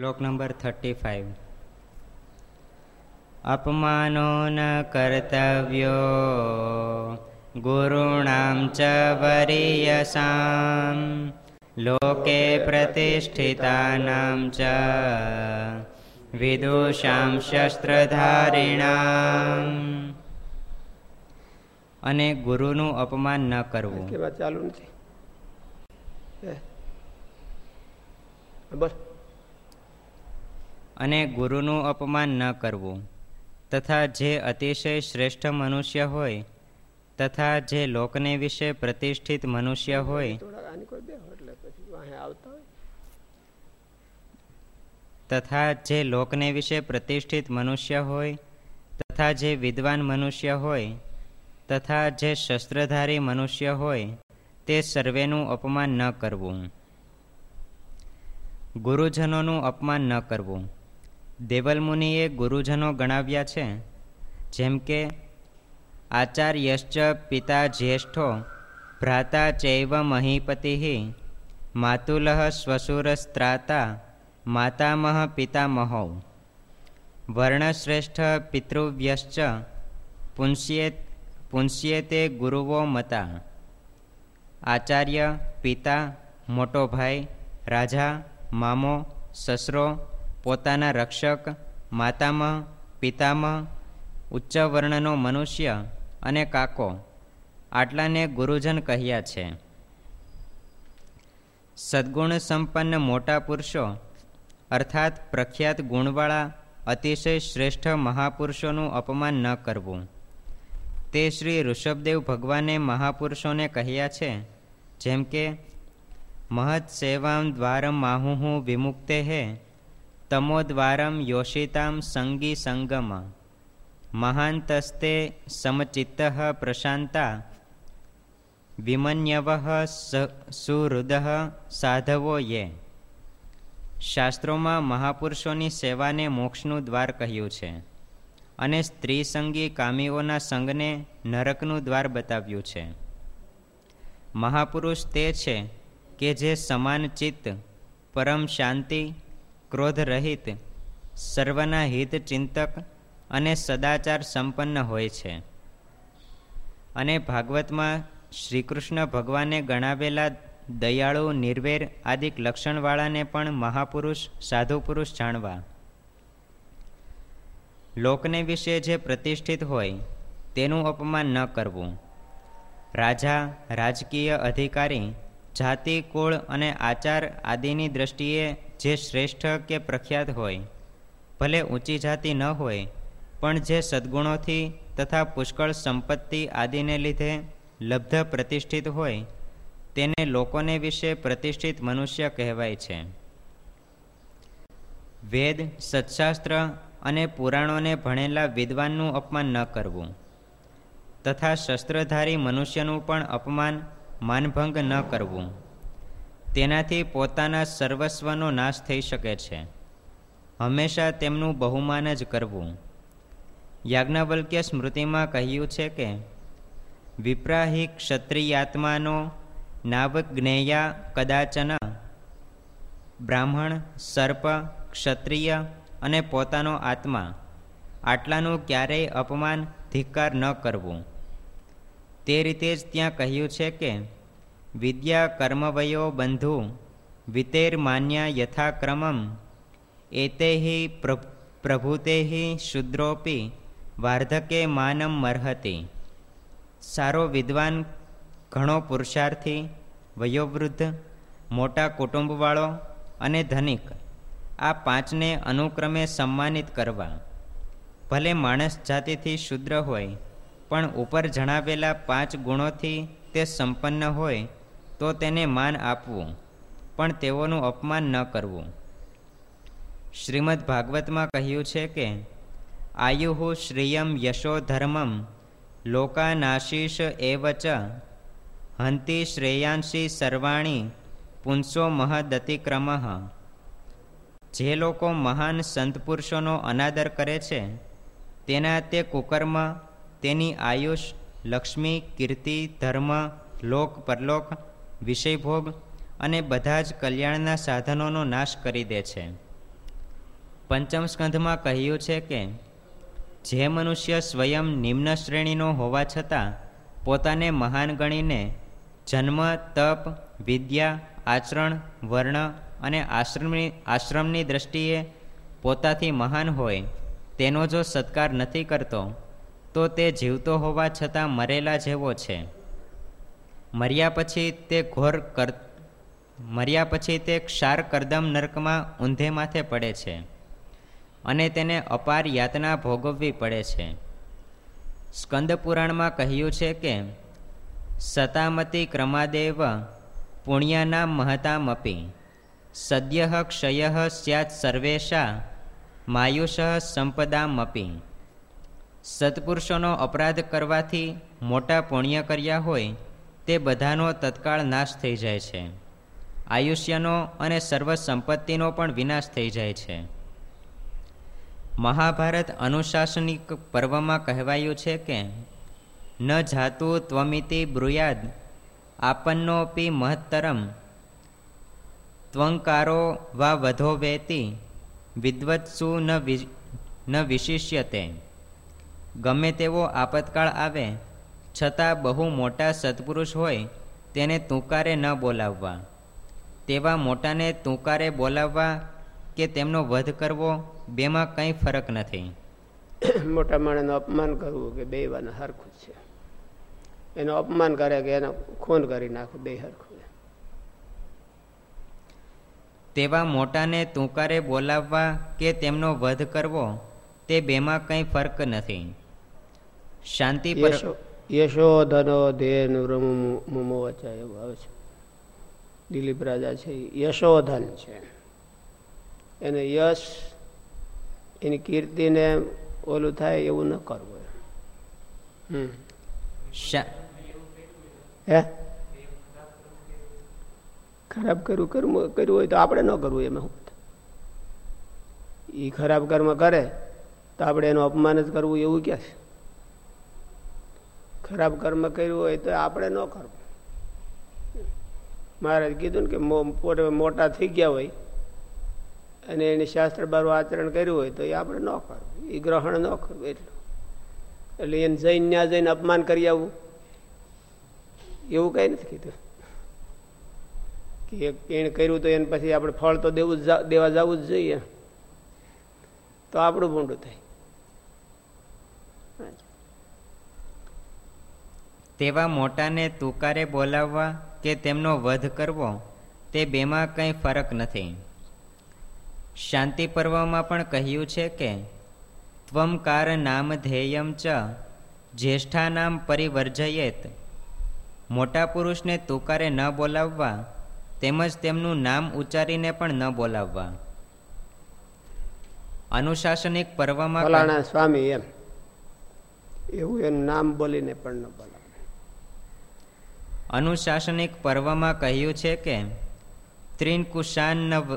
શ્લોક number thirty five. અપમાનો ન કર્તવ્યો, ગુરુણામ ચ વરીયસામ. લોકે પ્રતિષ્ઠિતાનામ ચ વિદુષામ શસ્ત્રધારિણામ. અને ગુરુનું અપમાન ન કરવું. ચાલુ નથી. બસ. અને ગુરુનું અપમાન ન કરવું, તથા જે અતિશય શ્રેષ્ઠ મનુષ્ય હોય, તથા જે લોકને વિશે પ્રતિષ્ઠિત મનુષ્ય હોય, તથા જે લોકને વિશે પ્રતિષ્ઠિત મનુષ્ય હોય, તથા જે વિદ્વાન મનુષ્ય હોય, તથા જે શસ્ત્રધારી મનુષ્ય હોય, તે સર્વેનું અપમાન ન કરવું. ગુરુજનોનું અપમાન ન કરવું. દેવલમુનિએ ગુરુજનો ગણાવ્યા છે, જેમ કે, આચાર્યશ્ચ પિતા જ્યેષ્ઠો, ભ્રાતા ચૈવ મહીપતિ માતુલઃ શ્વશુરસ્ત્રાતા માતામહ પિતામહૌ. વર્ણશ્રેષ્ઠ પિતૃવ્યશ્ચ પુંસ્યે પુંસ્યેતે ગુરુવો મતા. આચાર્ય, પિતા, મોટો ભાઈ, રાજા, મામો, સસરો પોતાના રક્ષક માતામહ પિતામહ ઉચ્ચ વર્ણનો મનુષ્ય અને કાકો આટલાને ગુરુજન કહ્યા છે. સદ્ગુણ સંપન્ન મોટા પુરુષો, અર્થાત પ્રખ્યાત ગુણવાળા, અતિશય શ્રેષ્ઠ મહાપુરુષોનું અપમાન ન કરવું. તે શ્રી ઋષભદેવ ભગવાને મહાપુરુષોને કહ્યા છે, જેમ કે મહત સેવામ દ્વારમ માહુહુ વિમુક્તે હે તમો દ્વારમ યોષિતામ સંગી સંગમ મહાંતસ્તે સમચિત્ત પ્રશાંતા વિમન્યવ સુહૃદ સાધવો યે શાસ્ત્રોમાં મહાપુરુષોની સેવાને મોક્ષનું દ્વાર કહ્યું છે અને સ્ત્રી સંગી કામીઓના સંગને નરકનું દ્વાર બતાવ્યું છે। મહાપુરુષ તે છે કે જે સમાન ચિત્ત, પરમ શાંતિ ક્રોધ રહિત, સર્વના હિત ચિંતક અને સદાચાર સંપન્ન હોય છે. અને ભાગવતમાં શ્રીકૃષ્ણ ભગવાને ગણાવેલા દયાળુ, નિર્વેર આદિક લક્ષણવાળાને પણ મહાપુરુષ સાધુ પુરુષ જાણવા. લોકને વિશે જે પ્રતિષ્ઠિત હોય, તેનું અપમાન ન કરવું. રાજા, રાજકીય અધિકારી, જાતિ, કુળ અને આચાર આદિની દ્રષ્ટિએ જે શ્રેષ્ઠ કે પ્રખ્યાત હોય, ભલે ઊંચી જાતિ ન હોય, પણ જે સદ્ગુણોથી તથા પુષ્કળ સંપત્તિ આદિને લીધે લબ્ધ પ્રતિષ્ઠિત હોય, તેને લોકોને વિશે પ્રતિષ્ઠિત મનુષ્ય કહેવાય છે. વેદ, સત્શાસ્ત્ર અને પુરાણોને ભણેલા વિદ્વાનનું અપમાન ન કરવું, તથા શસ્ત્રધારી મનુષ્યનું પણ અપમાન માનભંગ ન કરવું. તેનાથી પોતાના સર્વસ્વનો નાશ થઈ શકે છે. હંમેશા તેમનું બહુમાન જ કરવું. યાજ્ઞવલ્ક્ય સ્મૃતિમાં કહ્યું છે કે, વિપ્રાહી ક્ષત્રિયાત્માનો નાવજ્ઞેયા કદાચન બ્રાહ્મણ, સર્પ, ક્ષત્રિય અને પોતાનો આત્મા આટલાનું ક્યારેય અપમાન ધિક્કાર ન કરવું. તે રીતે જ ત્યાં કહ્યું છે કે વિદ્યા કર્મવયો બંધુ, વિતેર માન્યા યથાક્રમમ એતે પ્રભુતે શુદ્રોપી, વાર્ધકે માનમ મર્હતિ. સારો વિદ્વાન ઘણો પુરુષાર્થી, વયોવૃદ્ધ, મોટા કુટુંબવાળો અને ધનિક, આ પાંચને અનુક્રમે સન્માનિત કરવા. ભલે માણસ જાતિથી શુદ્ર હોય, પણ ઉપર જણાવેલા પાંચ ગુણોથી તે સંપન્ન હોય તો તેને માન આપવું, પણ તેઓનું અપમાન ન કરવું. શ્રીમદ ભાગવતમાં કહ્યું છે કે આયુહુ શ્રિયમ યશો ધર્મમ લોકાનાશીષ એવચ હંતી શ્રેયાંશી સર્વાણી પુંસો મહદતિક્રમ. જે લોકો મહાન સંત પુરુષોનો અનાદર કરે છે, તેના તે કુકર્મ, તેની આયુષ, લક્ષ્મી, કીર્તિ, ધર્મ, લોક, પરલોક વિષયભોગ અને બધા જ કલ્યાણના સાધનોનો નાશ કરી દે છે. પંચમ સ્કંધમાં કહ્યું છે કે, જે મનુષ્ય સ્વયં નિમ્ન શ્રેણીનો હોવા છતાં પોતાને મહાન ગણીને જન્મ, તપ, વિદ્યા, આચરણ, વર્ણ અને આશ્રમની આશ્રમની દ્રષ્ટિએ પોતાથી મહાન હોય, તેનો જો સત્કાર નથી કરતો, તો તે જીવતો હોવા છતાં મરેલા જેવો છે. મર્યા પછી તે ઘોર કર મર્યા પછી તે ક્ષાર કરદમ નર્કમાં ઊંધે માથે પડે છે અને તેને અપાર યાતના ભોગવવી પડે છે. સ્કંદ પુરાણમાં કહ્યું છે કે, સતામતી ક્રમાદેવ પુણ્યાના મહતામપી. સદ્ય ક્ષય સ્યાત સર્વેશા માયુષ સંપદામપી. સત્પુરુષોનો અપરાધ કરવાથી મોટા પુણ્ય કર્યા હોય તે બધાનો તત્કાળ નાશ થઈ જાય છે. આયુષ્યનો અને સર્વ સંપત્તિનો પણ વિનાશ થઈ જાય છે. મહાભારત અનુશાસનિક પર્વમાં કહેવાયું છે કે, ન જાતુ ત્વમિતિ બ્રુયાદ, આપન્નોપી મહત્તરમ, ત્વંકારો વા વધો વેતી, વિદ્વત્સુ ન વિશિષ્યતે. ગમે તેવો આપતકાળ આવે છતાં બહુ મોટા સત્પુરુષ હોય તેને તુંકારે ન બોલાવવા. તેવા મોટાને તુંકારે બોલાવવા કે તેમનો વધ કરવો બેમાં કંઈ ફરક નથી. મોટા માણસનું અપમાન કરવું કે બે વાનું હરખું છે. એનું અપમાન કરે કે એનો ખૂન કરી નાખવું બે હરખું તેવા મોટાને તુંકારે બોલાવવા કે તેમનો વધ કરવો તે બેમાં કંઈ ફરક નથી. શાંતિ પર યશોધનો ધેન મુમો વચ્ચે એવું આવે છે. દિલીપ રાજા છે યશોધન છે. એને યશ એની કીર્તિને ઓલું થાય એવું ન કરવું હમ. હે? ખરાબ કરવું કરવું કર્યું હોય તો આપણે ન કરવું એમાં શું એ ખરાબ કર્મ કરે તો આપણે એનું અપમાન જ કરવું એવું ક્યાં છે? ખરાબ કર્મ કર્યું હોય તો આપણે ન કરવું. મહારાજ કીધું ને કે મોટા થઈ ગયા હોય અને એને શાસ્ત્ર બારું આચરણ કર્યું હોય તો એ આપણે ન કરવું. એ ગ્રહણ ન કરવું એટલું. એટલે એને જઈને ત્યાં જઈને અપમાન કરી આવવું એવું કઈ નથી કીધું. કે એને કર્યું તો એને પછી આપણે ફળ તો દેવું દેવા જવું જ જોઈએ. તો આપણું ભૂંડું થાય. તેવા મોટાને તુકારે બોલાવવા કે તેમનો વધ કરવો તે બેમાં કંઈ ફરક નથી. શાંતિ પર્વમાં પણ કહ્યું છે કે ત્વમકાર નામ ધ્યેયમ ચ જ્યેષ્ઠા નામ પરિવર્જયેત. મોટા પુરુષને તુકારે ન બોલાવવા તેમજ તેમનું નામ ઉચ્ચારીને પણ ન બોલાવવા. અનુશાસનિક પર્વમાં સ્વામી એમ. એવું એનું નામ બોલીને પણ ન બોલાવે. અનુશાસનિક પર્વમાં કહ્યું છે કે ત્રીન કુશાન નવ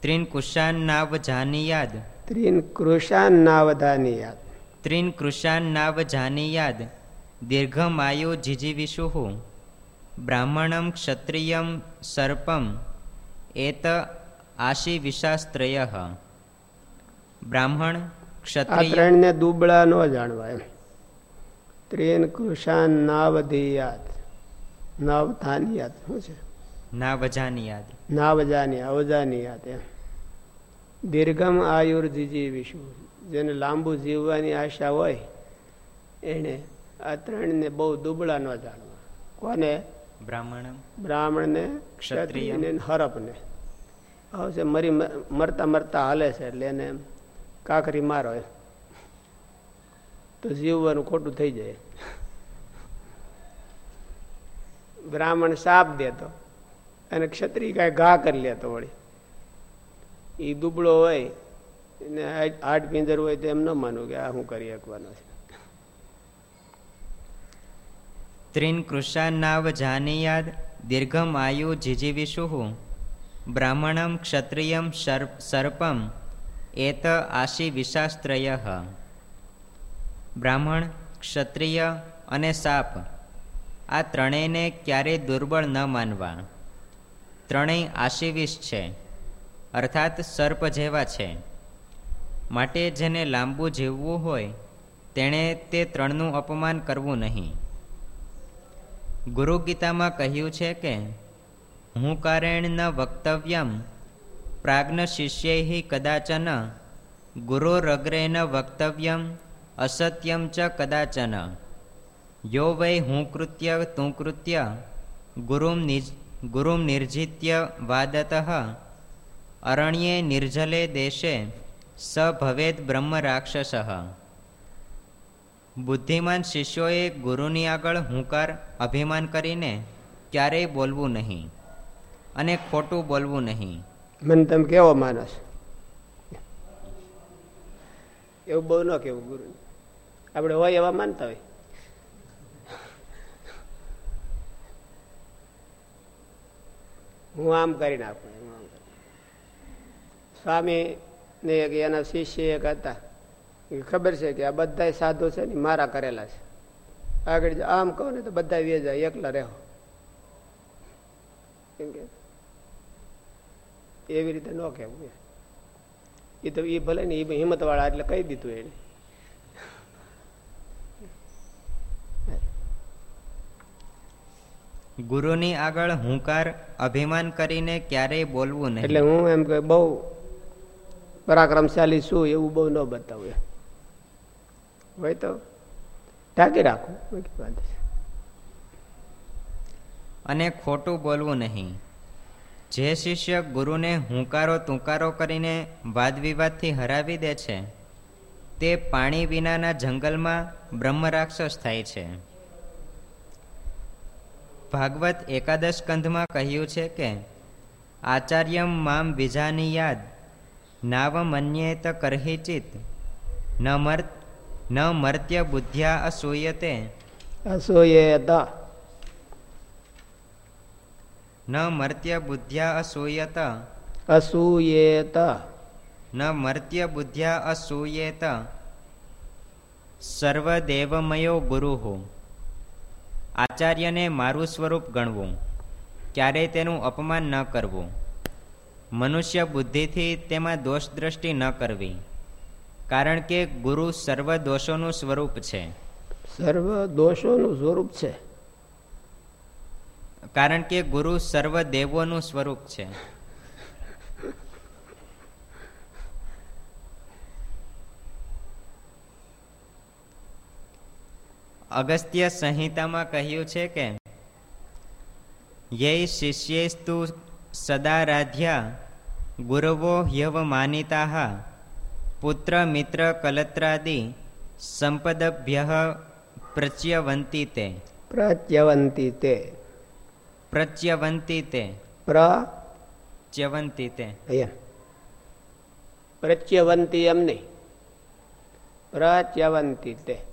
ત્રીન કુશાન નાવ જાનિયાદ ત્રીન કૃષાન નાવધાની યાદ ત્રીન કૃશાન નાવ જાનિયાદ દીર્ઘમાયુ જીજીવિષુહુ. બ્રાહ્મણમ ક્ષત્રિયમ સર્પમ. એત આશી વિશાસ્ત્રય બ્રાહ્મણ ક્ષત્રિય ત્રણને દુબળા ન જાણવા એમ. ત્રેન કૃષાન નાવધિયાત નાવધાનિયાત શું છે. નાવજાનિયાદ નાવજાની યાદ એમ. દીર્ઘમ આયુર્જીજીવીશું જીજી વિશુ જેને લાંબુ જીવવાની આશા હોય એને આ ત્રણને બહુ દુબળા ન જાણવા. કોને? બ્રાહ્મણ બ્રાહ્મણને ક્ષત્રિયને હરપને. આવશે મરી મરતા મરતા હાલે છે એટલે એને કાકરી મારો તો જીવવાનું ખોટું થઈ જાય. બ્રાહ્મણ સાપ દેતો. અને ક્ષત્રિય કાંઈ ઘા કરી લેતો વળી. એ દુબળો હોય, એને આઠ પિંજર હોય તો એમ ન માનવું કે આ હું કરી શકવાનો છે. ત્રીન કૃષાન્નાવ જાનીયાદ, દીર્ઘમ આયુ જીજીવિષુ બ્રાહ્મણમ ક્ષત્રિયમ સર્પમ, એત આશી વિશાસ્ત્રય. બ્રાહ્મણ, ક્ષત્રિય અને સાપ. આ ત્રણેયને ક્યારેય દુર્બળ ન માનવા. ત્રણેય આશીવિષ છે, અર્થાત સર્પ જેવા છે. માટે જેને લાંબુ જીવવું હોય, તેણે તે ત્રણનું અપમાન કરવું નહીં. ગુરુ ગીતામાં કહ્યું છે કે, હું કારેણ ન વક્તવ્યમ પ્રાજ્ઞ શિષ્ય કદાચન ગુરોરગ્રેન વક્તવ્યમ, અસત્યમ ચ કદાચન. યો વૈ હું કૃત્ય તું કૃત્ય ગુરુમ નિજ ગુરુમ નિર્જિત્ય વાદત અરણ્યે નિર્જલે દેશે સ ભવેદ બ્રહ્મ રાક્ષસ બુદ્ધિમાન શિષ્યોએ ગુરુની આગળ હુંકાર અભિમાન કરીને ક્યારેય બોલવું નહીં અને ખોટું બોલવું નહીં મને તમે કેવો માનસ? એવું બહુ ન કેવું ગુરુ આપણે હોય એવા માનતા હોય. હું આમ કરી નાખું આમ સ્વામી ને એના શિષ્ય એક હતા. ખબર છે કે આ બધા સાધુ છે ને મારા કરેલા છે. આગળ આમ કહો ને તો બધા વે જાય, એકલા રહો. કેમ કે એવી રીતે ન કહેવું. એ તો એ ભલે ને એ હિંમત વાળા એટલે કહી દીધું એને. ગુરુની આગળ હુંકાર અભિમાન કરીને ક્યારેય બોલવું નહીં. એટલે હું એમ કે બહુ પરાક્રમશાલી છું એવું બહુ ન બતાવું હોય તો ઢાંકી રાખું અને ખોટું બોલવું નહીં. જે શિષ્ય ગુરુને હુંકારો તુંકારો કરીને વાદ વિવાદથી હરાવી દે છે તે પાણી વિનાના જંગલમાં બ્રહ્મ રાક્ષસ થાય છે. ભાગવત એકાદશ કંધમાં કહ્યું છે કે આચાર્યમ મામ બીજાની યાદ નાવ મન્યેત કરહિચિત ન મર ન મર્ત્ય બુદ્ધ્યા અસૂયતે. અસૂયેત. ન મર્ત્ય બુદ્ધ્યા અસૂયત. અસૂયેત. ન મર્ત્ય બુદ્ધ્યા અસૂયેત. સર્વદેવમયો ગુરુ. આચાર્યને મારું સ્વરૂપ ગણવું ક્યારેય તેનું અપમાન ન કરવું. મનુષ્ય બુદ્ધિથી તેમાં દોષ દ્રષ્ટિ ન કરવી કારણ કે ગુરુ સર્વ દોષોનું સ્વરૂપ છે. સર્વ દોષોનું સ્વરૂપ છે. કારણ કે ગુરુ સર્વ દેવોનું સ્વરૂપ છે. અગસ્ત્ય સંહિતામાં કહ્યું છે કે યે શિષ્યેસ્તુ સદારાધ્યા ગુરવો હ્યવ માનિતા પુત્ર મિત્ર કલત્રાદિ સંપદભ્ય પ્રચ્યવંતી તે પ્રચ્યવંતી તે પ્રચ્યવંતી તે પ્રચ્યવંતી તે પ્રચ્યવંતી એમ નહીં. પ્રચ્યવંતી તે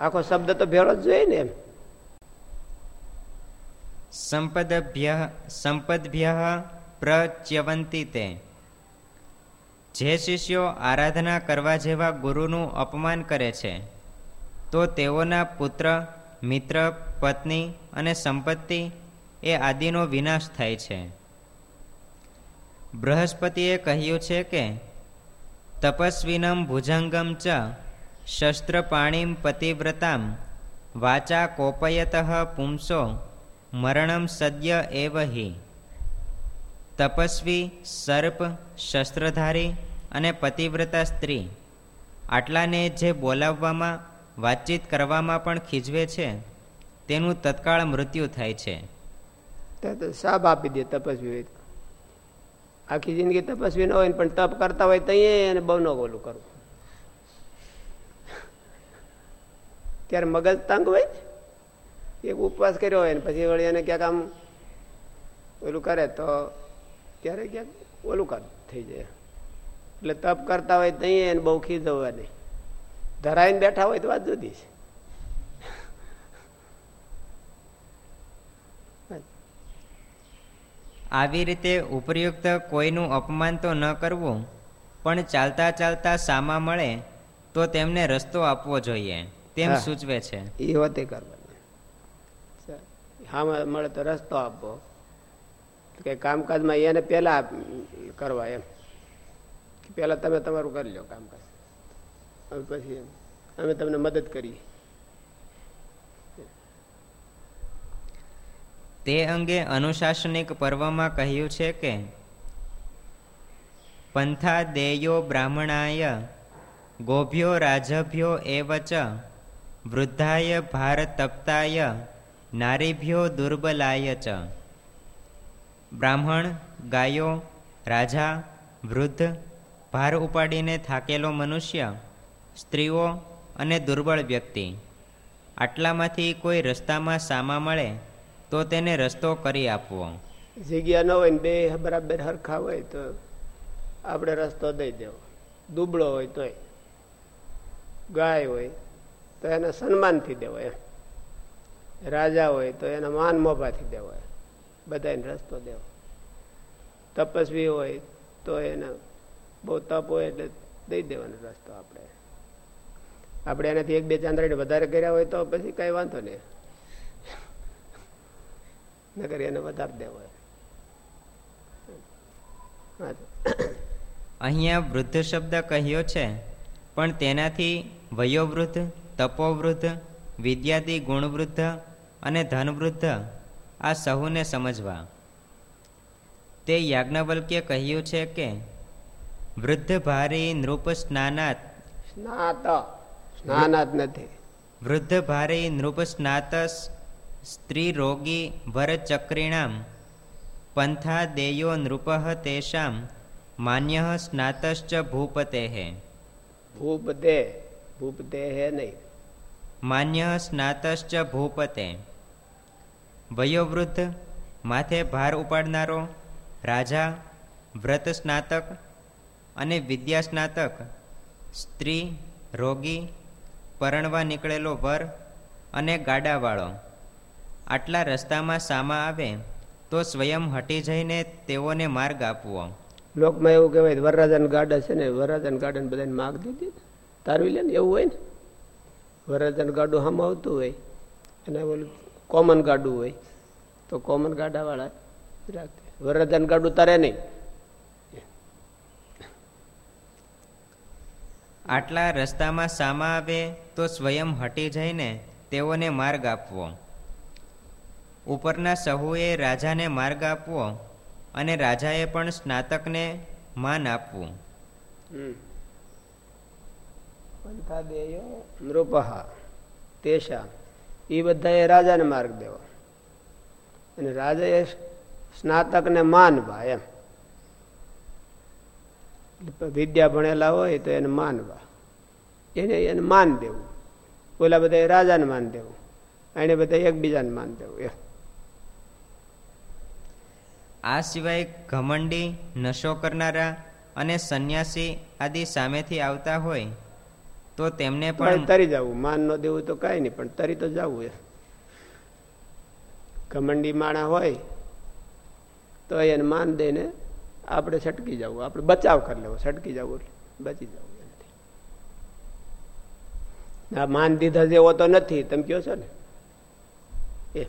આખો શબ્દ તો ભેળો જ જોઈએ ને એમ. સંપદભ્ય સંપદભ્ય પ્રચ્યવંતી તે. જે શિષ્યો આરાધના કરવા જેવા ગુરુનું અપમાન કરે છે, તો તેઓના પુત્ર, મિત્ર, પત્ની અને સંપત્તિ એ આદિનો વિનાશ થાય છે. બૃહસ્પતિએ કહ્યું છે કે, તપસ્વીનમ ભુજંગમ ચ શસ્ત્રપાણીમ પતિવ્રતામ વાચા કોપયત પુંસો મરણમ સદ્ય એવ હિ તપસ્વી સર્પ શસ્ત્રધારી અને પતિવ્રતા સ્ત્રી, આટલાને જે બોલાવવામાં, વાતચીત કરવામાં પણ ખીજવે છે, તેનું તત્કાળ મૃત્યુ થાય છે। સાબ આપી દે તપસ્વી હોય આખી જિંદગી તપસ્વી ન હોય પણ તપ કરતા હોય તો અને બહુ ન ઓલું કરવું ત્યારે મગજ તંગ હોય એક ઉપવાસ કર્યો હોય ને, પછી વળી એને ક્યાંક આમ ઓલું કરે તો ત્યારે ક્યાંક ઓલું કામ થઈ જાય. એટલે તપ કરતા હોય તો એને બહુ ખીજવવા નહીં ધરાઈને બેઠા હોય તો વાત જુદી છે. આવી રીતે ઉપયુક્ત કોઈનું અપમાન તો ન કરવું, પણ ચાલતા ચાલતા સામા મળે, તો તેમને રસ્તો આપવો જોઈએ. તેમ સૂચવે છે. એ હોતે કરવાનું. હા મળે તો રસ્તો આપવો કે કામકાજમાં એને પહેલા કરવા એમ. પહેલા તમે તમારું કરી લો કામકાજ. હવે પછી અમે તમને મદદ કરીએ. તે અંગે અનુશાસનિક પર્વમાં કહ્યું છે કે પંથા દેયો બ્રાહ્મણાય ગોભ્યો રાજભ્યો એ ચ વૃદ્ધાય ભાર તપ્તાય નારીભ્યો દુર્બલાય ચ. બ્રાહ્મણ, ગાયો, રાજા, વૃદ્ધ, ભાર ઉપાડીને થાકેલો મનુષ્ય, સ્ત્રીઓ અને દુર્બળ વ્યક્તિ. આટલામાંથી કોઈ રસ્તામાં સામા મળે, તો તેને રસ્તો કરી આપવો. જગ્યા ન હોય ને બે બરાબર હરખા હોય તો આપણે રસ્તો દઈ દેવો. દુબળો હોય તોય. ગાય હોય. તો એને સન્માનથી દેવો એમ. રાજા હોય તો એને માન મોભાથી દેવો બધાને રસ્તો દેવો. તપસ્વી હોય તો એને બહુ તપ હોય એટલે દઈ દેવાનો રસ્તો આપણે. આપણે એનાથી એક બે ચાંદરાને વધારે કર્યા હોય તો પછી કઈ વાંધો નહીં. નગર એને વધારે દેવો. અહીંયા વૃદ્ધ શબ્દ કહ્યો છે, પણ તેનાથી વયોવૃદ્ધ? તપોવૃદ્ધ વિદ્યાદિ ગુણવૃદ્ધ અને ધનવૃદ્ધ આ સહુને સમજવા. તે યાજ્ઞવલ્ક્ય કહ્યું છે કે વૃદ્ધ ભારી નૃપ સ્નાનાત. સ્નાત. સ્નાનાત નથી. વૃદ્ધ ભારી નૃપ સ્નાતસ સ્ત્રી રોગી વરચક્રીણામ પંથા દેયો નૃપ તેષામ. માન્ય સ્નાતશ્ચ ભૂપતે. હે ભૂપતે ભૂપતે હે નહીં. માન્ય સ્નાતશ્ચ ભૂપતે. વયોવૃદ્ધ, માથે ભાર ઉપાડનારો, રાજા, વ્રત સ્નાતક અને વિદ્યા સ્નાતક, સ્ત્રી, રોગી, પરણવા નીકળેલો વર અને ગાડાવાળો. આટલા રસ્તામાં સામા આવે તો સ્વયં હટી જઈને તેઓને માર્ગ આપવો. લોકમાં એવું કહેવાય, વરરાજાનું ગાર્ડન છે ને, વરરાજાનું ગાર્ડન બધાને માગ દીધી તારવી લે ને, એવું હોય ને. વરરાજાનું ગાડું હમ આવતું હોય અને ઓલું કોમન ગાડું હોય તો કોમન ગાડાવાળા રાખે વરરાજાનું ગાડું તારે નહીં. આટલા રસ્તામાં સામા આવે તો સ્વયં હટી જઈને તેઓને માર્ગ આપવો. ઉપરના સહુએ રાજાને માર્ગ આપવો અને રાજાએ પણ સ્નાતકને માન આપવું. પંથા દેયો નૃપહા તેશા એ બધાએ રાજાને માર્ગ દેવો. અને રાજાએ સ્નાતકને માનવા એમ. વિદ્યા ભણેલા હોય તો એને માનવા એને એને માન દેવું. ઓલા બધા રાજાને માન દેવું. એને બધા એકબીજાને માન દેવું એમ. આ સિવાય ઘમંડી નશો કરનારા અને સંન્યાસી આદિ સામેથી આવતા હોય તો તેમને પણ તરી જવું માન ન દેવું તો કાંઈ નહીં પણ તરી તો જવું એ. ઘમંડી માણા હોય તો એને માન દઈને આપણે છટકી જવું આપણે બચાવ કરી લેવો છટકી જવું એટલે બચી જવું આ માન દીધા જેવો તો નથી તમે કહો છો ને? એ.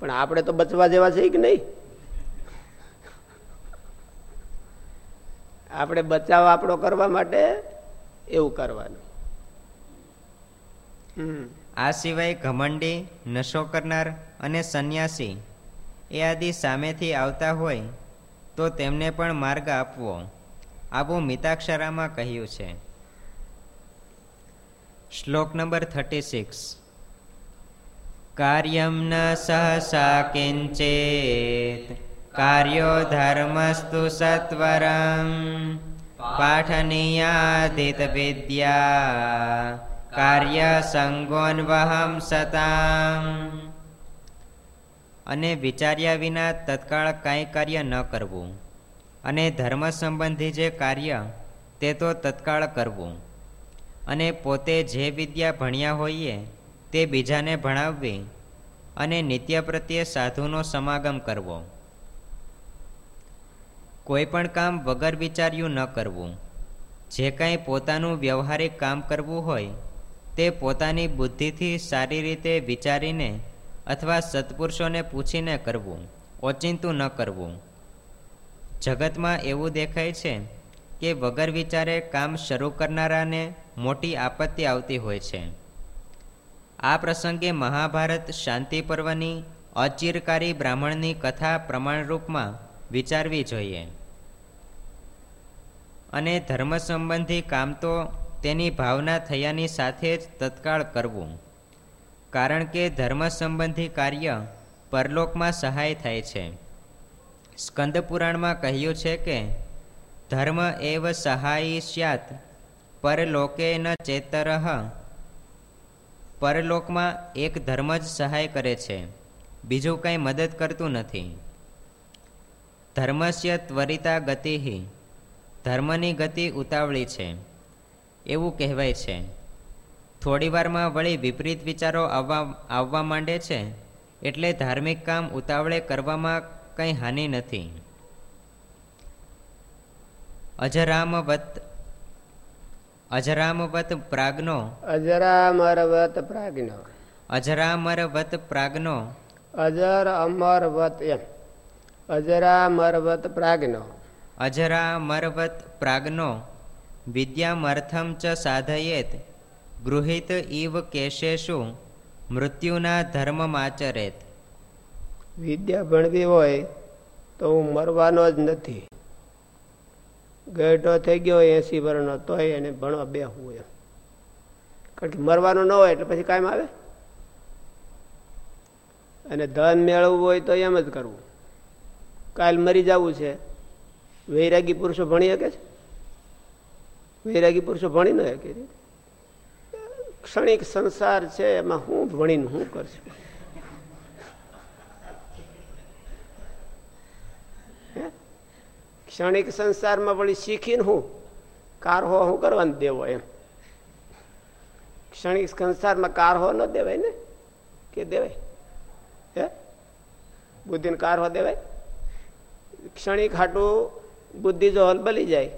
પણ આપણે તો બચવા જેવા છે કે નહીં? આપણે બચાવ આપણો કરવા માટે એવું કરવાનું. આ સિવાય ઘમંડી, નશો કરનાર અને સંન્યાસી એ આદિ સામેથી આવતા હોય તો તેમને પણ માર્ગ આપવો. આવું મિતાક્ષરામાં કહ્યું છે. શ્લોક નંબર થર્ટી સિક્સ. કાર્યમ ન સહસા કિંચેત, કાર્યો ધર્મસ્તુ સત્વરમ પાઠનીયાદિત વિદ્યા કાર્ય સંગોન્વહમ સતામ અને વિચાર્યા વિના તત્કાળ કાંઈ કાર્ય ન કરવું અને ધર્મ સંબંધી જે કાર્ય તે તો તત્કાળ કરવું અને પોતે જે વિદ્યા ભણ્યા હોઈએ તે બીજાને ભણાવવી અને નિત્ય પ્રત્યે સાધુનો સમાગમ કરવો. કોઈ પણ કામ વગર વિચાર્યું ન કરવું. જે કાંઈ પોતાનું વ્યવહારિક કામ કરવું હોય, તે પોતાની બુદ્ધિથી સારી રીતે વિચારીને અથવા સત્પુરુષોને પૂછીને કરવું, ઓચિંતું ન કરવું. જગતમાં એવું દેખાય છે કે વગર વિચારે કામ શરૂ કરનારાને મોટી આપત્તિ આવતી હોય છે. આ પ્રસંગે મહાભારત શાંતિ પર્વની અચિરકારી બ્રાહ્મણની કથા પ્રમાણરૂપમાં વિચારવી જોઈએ. અને ધર્મ સંબંધી કામ તો તેની ભાવના થયાની સાથે જ તત્કાળ કરવું. કારણ કે ધર્મ સંબંધી કાર્ય પરલોકમાં સહાય થાય છે. સ્કંદ પુરાણમાં કહ્યું છે કે, ધર્મ એવ સહાયી સ્યાત, પરલોકે ન ચેતર. પરલોકમાં એક ધર્મ જ સહાય કરે છે. બીજું કંઈ મદદ કરતું નથી. ધર્મસ્ય ત્વરિતા ગતિ ધર્મની ગતિ ઉતાવળી છે એવું કહેવાય છે. થોડી વારમાં વળી વિપરીત વિચારો આવવા આવવા માંડે છે એટલે ધાર્મિક કામ ઉતાવળે કરવામાં કંઈ હાનિ નથી. અજરામવત અજરામવત પ્રાગનો અજરામરવત પ્રાગનો. અજરામરવત પ્રાગનો અજર અમરવત એમ. અજરામરવત અજરા મરવત પ્રાગ્નો. વિદ્યામર્થમ ચ સાધયેત. ગૃહિત ઇવ કેશેશુ મૃત્યુના ધર્મમાચરેત. વિદ્યા ભણવી હોય તો હું મરવાનો જ નથી. ગેટો થઈ ગયો એસી વર્ષનો તોય એને ભણવા બેહવું એમ. કારણ કે મરવાનો ન હોય એટલે પછી કાયમ આવે? અને ધન મેળવવું હોય તો એમ જ કરવું. કાલ મરી જવું છે. વૈરાગી પુરુષો ભણી શકે છે? વૈરાગી પુરુષો ભણી ન શકે ક્ષણિક સંસાર છે, એમાં હું ભણીને હું કરશું? ક્ષણિક સંસારમાં વળી શીખીને હું, કારહો હું કરવાનું દેવો એમ. ક્ષણિક સંસારમાં કારહો ન દેવાય ને? કે દેવાય? હે? બુદ્ધિને કારહો દેવાય? ક્ષણિક હાટું બુદ્ધિ જો હલબલી જાય,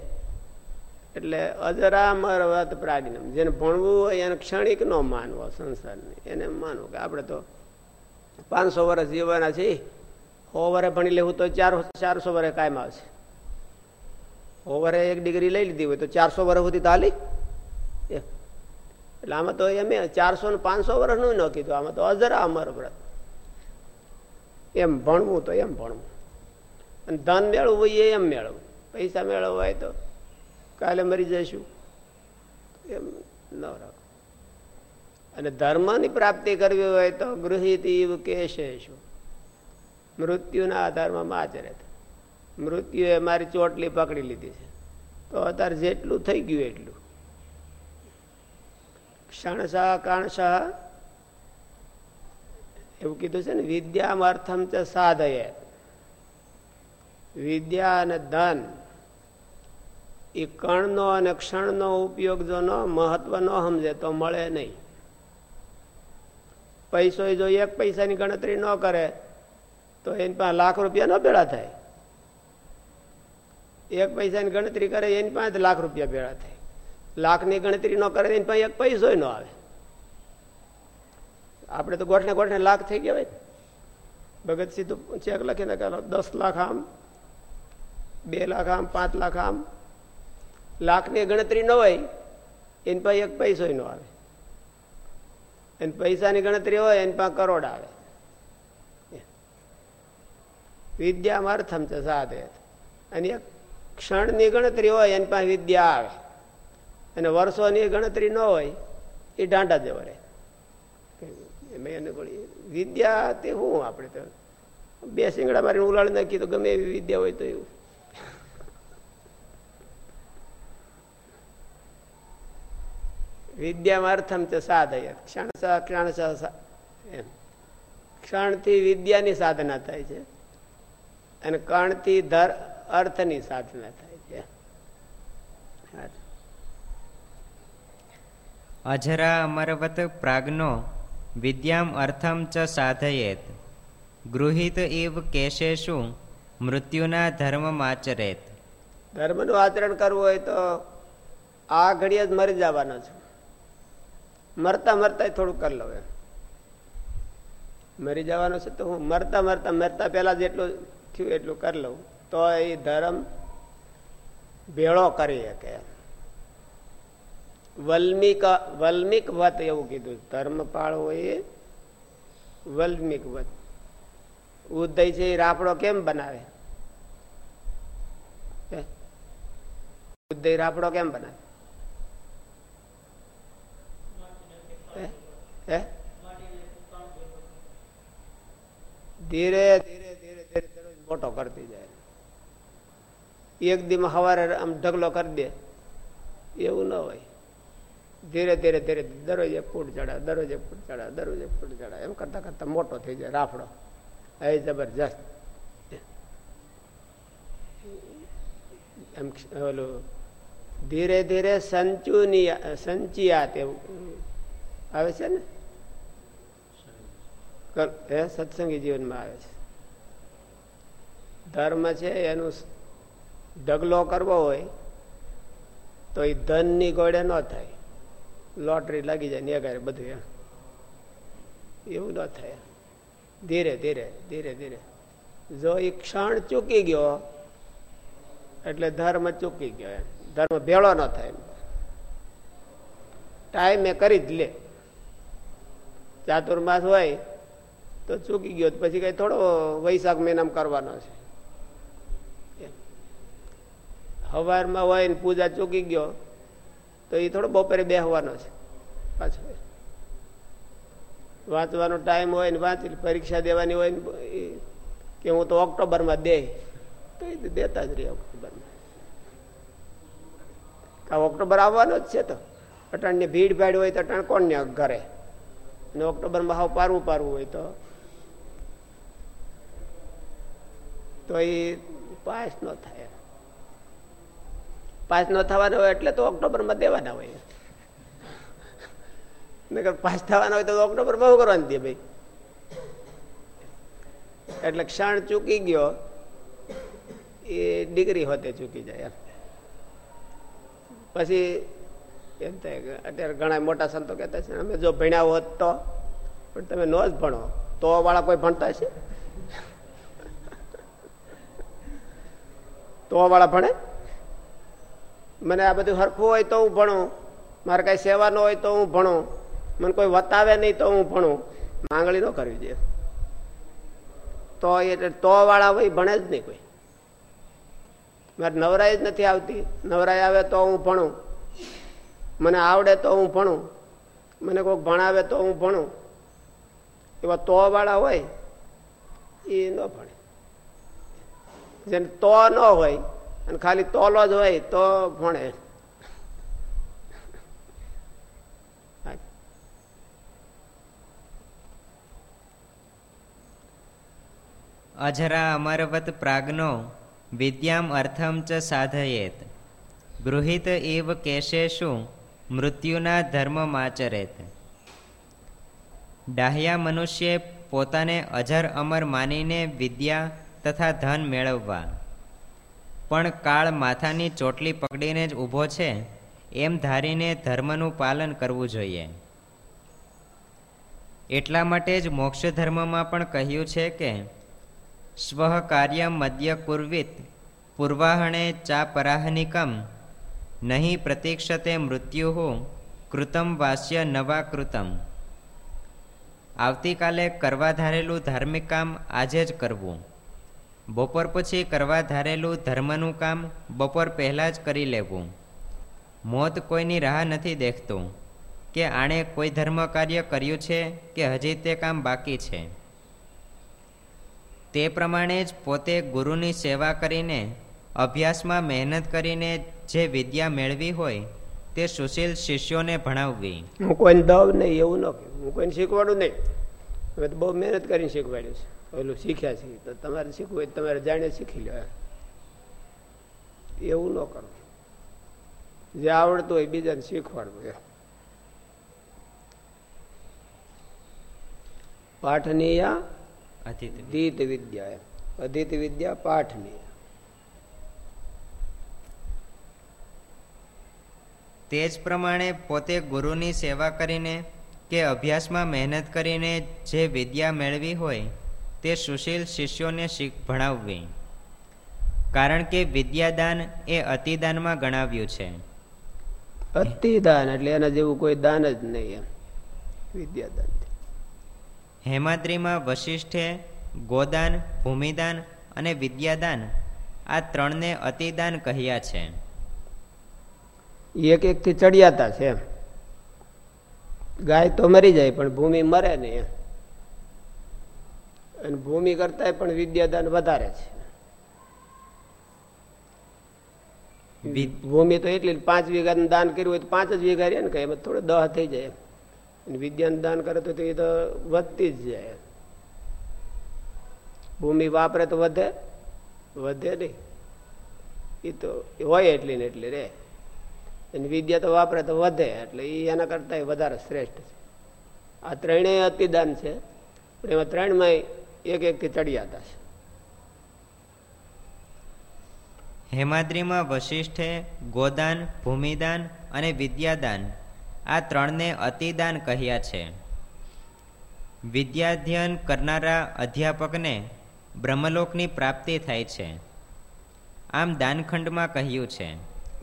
એટલે અજરામર વાત પ્રાજ્ઞમ. જેને ભણવું હોય એને ક્ષણિક નો માનવો સંસારને. એને માનવું કે આપણે તો પાંચસો વર્ષ જીવવાના છીએ. સો વરે ભણી લેવું તો ચાર ચારસો વર્ષે કાયમ આવશે. હોવરે એક ડિગ્રી લઈ લીધી હોય તો ચારસો વર્ષ સુધી તાલી એટલે આમાં તો એમ ચારસો ને પાંચસો વર્ષનું ન કીધું. આમાં તો અજરા અમર વ્રત. એમ ભણવું તો એમ ભણવું. અને ધન મેળવવું હોય એમ મેળવવું. પૈસા મેળવવા હોય તો કાલે મરી જઈશું. એમ ન રાખો અને ધર્મની પ્રાપ્તિ કરવી હોય તો ગૃહિત ઇવ કેશે શું? મૃત્યુના આધારમાં આચરે મૃત્યુએ મારી ચોટલી પકડી લીધી છે. તો અત્યારે જેટલું થઈ ગયું એટલું. ક્ષણશાહ કાણશાહ એવું કીધું છે ને વિદ્યામ અર્થમ ચ સાધય. વિદ્યા અને ધન એ કણનો અને ક્ષણનો ઉપયોગ જો ન, મહત્વ ન સમજે તો મળે નહીં. પૈસો જો એક પૈસાની ગણતરી ન કરે, તો એની પાસે લાખ રૂપિયા ન ભેળા થાય. એક પૈસાની ગણતરી કરે, એની પાસે લાખ રૂપિયા ભેળા થાય. લાખની ગણતરી ન કરે, એની પાસે એક પૈસો ન આવે. આપણે તો ગોઠને ગોઠને લાખ થઈ ગયા હોય ભગત સીધું ચેક લખીને દસ લાખ આમ બે લાખ આમ, પાંચ લાખ આમ. લાખની ગણતરી ન હોય, એની પાસે એક પૈસો ન આવે. એને પૈસાની ગણતરી હોય, એની પાસે કરોડ આવે. વિદ્યામાં અર્થમ છે સાધે. અને એક ક્ષણની ગણતરી હોય, એની પાસે વિદ્યા આવે. અને વર્ષોની ગણતરી ન હોય, એ ડાંડા જેવો રહે. વિદ્યા તે શું આપણે તો બે સિંગડા મારીને ઉલાળી નાખી તો ગમે એવી વિદ્યા હોય તો એવું. વિદ્યામાં છે સાધય ક્ષણ ક્ષણ એમ. ક્ષણથી વિદ્યાની સાધના થાય છે. અને કણથી ધર અર્થની સાધના થાય છે. અજરા અમરવત પ્રાગનો વિદ્યામ અર્થમ ચ સાધયેત. ગૃહિત ઇવ કેશેશુ મૃત્યુના ધર્મમાચરેત ધર્મનું આચરણ કરવું હોય તો આ ઘડીએ જ મરી જવાનો છે. મરતા મરતા થોડું કરી લઉં મરી જવાનો છે તો હું મરતા મરતા મરતા પેલા જેટલું થયું એટલું કરી લઉં. તો એ ધર્મ ભેળો કરી શકે વલ્મિક વલ્મિક વત એવું કીધું. ધર્મ પાળવો એ વલ્મિક વત. ઉદય છે એ રાપડો કેમ બનાવે? ઉદય રાપડો કેમ બનાવે? ધીરે ધીરે ધીરે ધીરે મોટો કરતી જાય એક દીમાં સવારે આમ ઢગલો કરી દે એવું ન હોય ધીરે ધીરે ધીરે દરરોજ એક ફૂટ ચડાવે દરરોજ એક ફૂટ ચડાવે દરરોજ એક ફૂટ ચડાવે એમ કરતા કરતા મોટો થઈ જાય રાફડો એ જબરજસ્ત એમ ઓલું ધીરે ધીરે સંચુની સંચિયાત એવું આવે છે ને હે સત્સંગી જીવનમાં આવે છે. ધર્મ છે, એનું ઢગલો કરવો હોય, તો એ ધનની ગોળે ન થાય. લોટરી લાગી જાય ને બધું એમ. એવું ન થાય. ધીરે ધીરે ધીરે ધીરે. જો એ ક્ષણ ચૂકી ગયો, એટલે ધર્મ ચૂકી ગયો એમ. ધર્મ ભેળો ન થાય ટાઈમે કરી જ લે. ચાતુર્માસ હોય તો ચૂકી ગયો પછી કઈ થોડો વૈશાખ મહિનામાં કરવાનો છે. હવારમાં હોય ને પૂજા ચૂકી ગયો તો એ થોડો બપોરે બેહવાનો છે પાછો. વાંચવાનો ટાઈમ હોય ને વાંચી પરીક્ષા દેવાની હોય ને કે હું તો ઓક્ટોબરમાં દે. તો એ દેતા જ રહે ઓક્ટોબરમાં. ઓક્ટોબર આવવાનો જ છે તો. અટાણની ભીડ ભાડ હોય તો અટાણ કોણ ઘરે? અને ઓક્ટોબરમાં હાવ પારવું પારવું હોય તો તો એ પાસ ન થાય. પાસ ન થવાના હોય એટલે તો ઓક્ટોબરમાં દેવાના હોય. નકર પાસ થવાના હોય તો ઓક્ટોબર બહુ કરવાની દે ભાઈ. એટલે ક્ષણ ચૂકી ગયો, એ ડિગ્રી હોતે ચૂકી જાય પછી એમ થાય અત્યારે ઘણા મોટા સંતો કહેતા છે, અમે જો ભણ્યા હોત તો, પણ તમે નો જ ભણો. તો વાળા કોઈ ભણતા છે તો વાળા ભણે? મને આ બધું હરખું હોય તો હું ભણું. મારે કઈ સેવા ન હોય તો હું ભણું. મને કોઈ વતાવે નહીં તો હું ભણું. માંગણી ન કરવી જોઈએ. તો એટલે તો વાળા હોય, ભણે જ નહીં કોઈ. મારે નવરાઈ જ નથી આવતી. નવરાઈ આવે તો હું ભણું. મને આવડે તો હું ભણું. મને કોઈક ભણાવે તો હું ભણું. એવા તો વાળા હોય, એ ન ભણે. જેને તો ન હોય અને ખાલી તોલો જ હોય તો ભણે. અજરા અમરવત પ્રાજ્ઞો વિદ્યામ અર્થમ ચ સાધયેત. ગૃહિત એવ કેશેશુ મૃત્યુના ધર્મમાચરેત ડાહ્યા મનુષ્ય પોતાને અજર અમર માનીને વિદ્યા તથા ધન મેળવવા. પણ કાળ માથાની ચોટલી પકડીને જ ઊભો છે, એમ ધારીને ધર્મનું પાલન કરવું જોઈએ. એટલા માટે જ મોક્ષ ધર્મમાં પણ કહ્યું છે કે સ્વકાર્ય મદ્ય કુર્વિત, પૂર્વાહણે ચા પરાહનિકમ, નહીં પ્રતીક્ષતે મૃત્યુ કૃતમ વાસ્ય નવા કૃતમ. આવતીકાલે કરવા ધારેલું ધાર્મિક કામ આજે જ કરવું. બપોર પછી કરવા ધારેલું ધર્મનું કામ બપોર પહેલાં જ કરી લેવું. મોત કોઈની રાહ નથી દેખતું. કે આણે કોઈ ધર્મ કાર્ય કર્યું છે કે હજી તે કામ બાકી છે? તે પ્રમાણે જ પોતે ગુરુની સેવા કરીને, અભ્યાસમાં મહેનત કરીને જે વિદ્યા મેળવી હોય, તે સુશીલ શિષ્યોને ભણાવવી. હું કોઈને દવ નહીં, એવું ન હું કોઈને શીખવાડું નહીં. તો બહુ મહેનત કરીને શીખવાડ્યું છે. ઓલું શીખ્યા શીખી તો તમારે શીખવું હોય તમારે જાણે શીખી લો એવું ન કરવું જે આવડતું હોય બીજાને શીખવાડવું એ પાઠનીય અધિત વિદ્યા. અધિત વિદ્યા પાઠનીય. તે જ પ્રમાણે પોતે ગુરુની સેવા કરીને કે અભ્યાસમાં મહેનત કરીને જે વિદ્યા મેળવી હોય તે સુશીલ શિષ્યોને શીખ ભણાવવી. કારણ કે વિદ્યાદાન એ અતિદાનમાં ગણાવ્યું છે. અતિદાન એટલે એના જેવું કોઈ દાન જ નહીં એમ. વિદ્યાદાન. હેમાદ્રીમાં વશિષ્ઠે ગોદાન ભૂમિદાન અને વિદ્યાદાન આ ત્રણને અતિદાન કહ્યા છે. એક એક થી ચડિયાતા છે ગાય તો મરી જાય પણ ભૂમિ મરે નહીં અને ભૂમિ કરતા પણ વિદ્યાદાન વધારે છે. ભૂમિ તો એટલી પાંચ વીઘાનું દાન કર્યું હોય તો પાંચ જ વીઘા રહે ને કઈ એમાં થોડો દહ થઈ જાય અને વિદ્યાનું દાન કરે તો એ તો વધતી જ જાય ભૂમિ વાપરે તો વધે વધે નહીં. એ તો હોય એટલી ને એટલી રે. અને વિદ્યા તો વાપરે તો વધે એટલે એ એના કરતા વધારે શ્રેષ્ઠ છે. આ ત્રણેય અતિદાન છે પણ એમાં ત્રણમાં એક એક થી ચડિયાતા હેમાદ્રીમાં વશિષ્ઠે ગોદાન ભૂમિદાન અને વિદ્યાદાન આ ત્રણને અતિદાન કહ્યા છે. વિદ્યાધ્યયન કરનારા અધ્યાપકને બ્રહ્મલોકની પ્રાપ્તિ થાય છે. આમ દાનખંડમાં કહ્યું છે.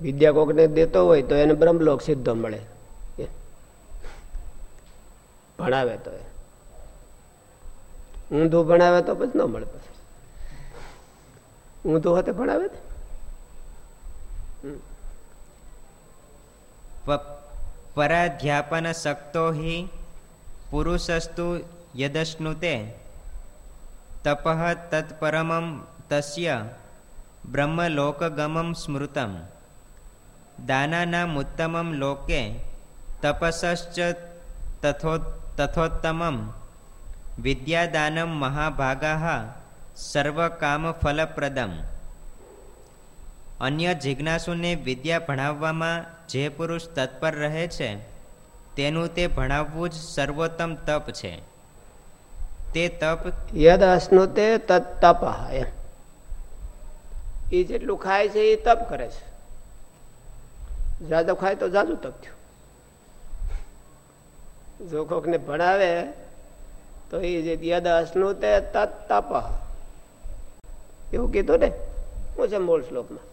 વિદ્યા કોકને દેતો હોય તો એને બ્રહ્મલોક સિદ્ધો મળે. ભણાવે તો એ. ઊંધું ભણાવે તો પછી ન મળે પછી. ઊંધું હોતે ભણાવે ને પરાધ્યાપન શક્તો હિ પુરુષસ્તુ યદશ્નુતે તપઃ તત્પરમં તસ્ય બ્રહ્મલોકગમં સ્મૃતમ. દાનાનામુત્તમં લોકે તપસશ્ચ તથો તથોત્તમં વિદ્યાદાનમ મહાભાગા સર્વકામફલપ્રદમ અન્ય જિજ્ઞાસુને વિદ્યા ભણાવવામાં જે પુરુષ તત્પર રહે છે તેનું તે ભણાવવું જ સર્વોત્તમ તપ છે તે તપ યદ અશ્નુતે તત તપ એ જેટલું ખાય છે એ તપ કરે છે જાદુ ખાય તો જાદુ તપ થયું જો કોકને ભણાવે તો એ જે યદ અશ્નુતે તપ. એવું કીધું ને? હું છે મૂળ શ્લોકમાં.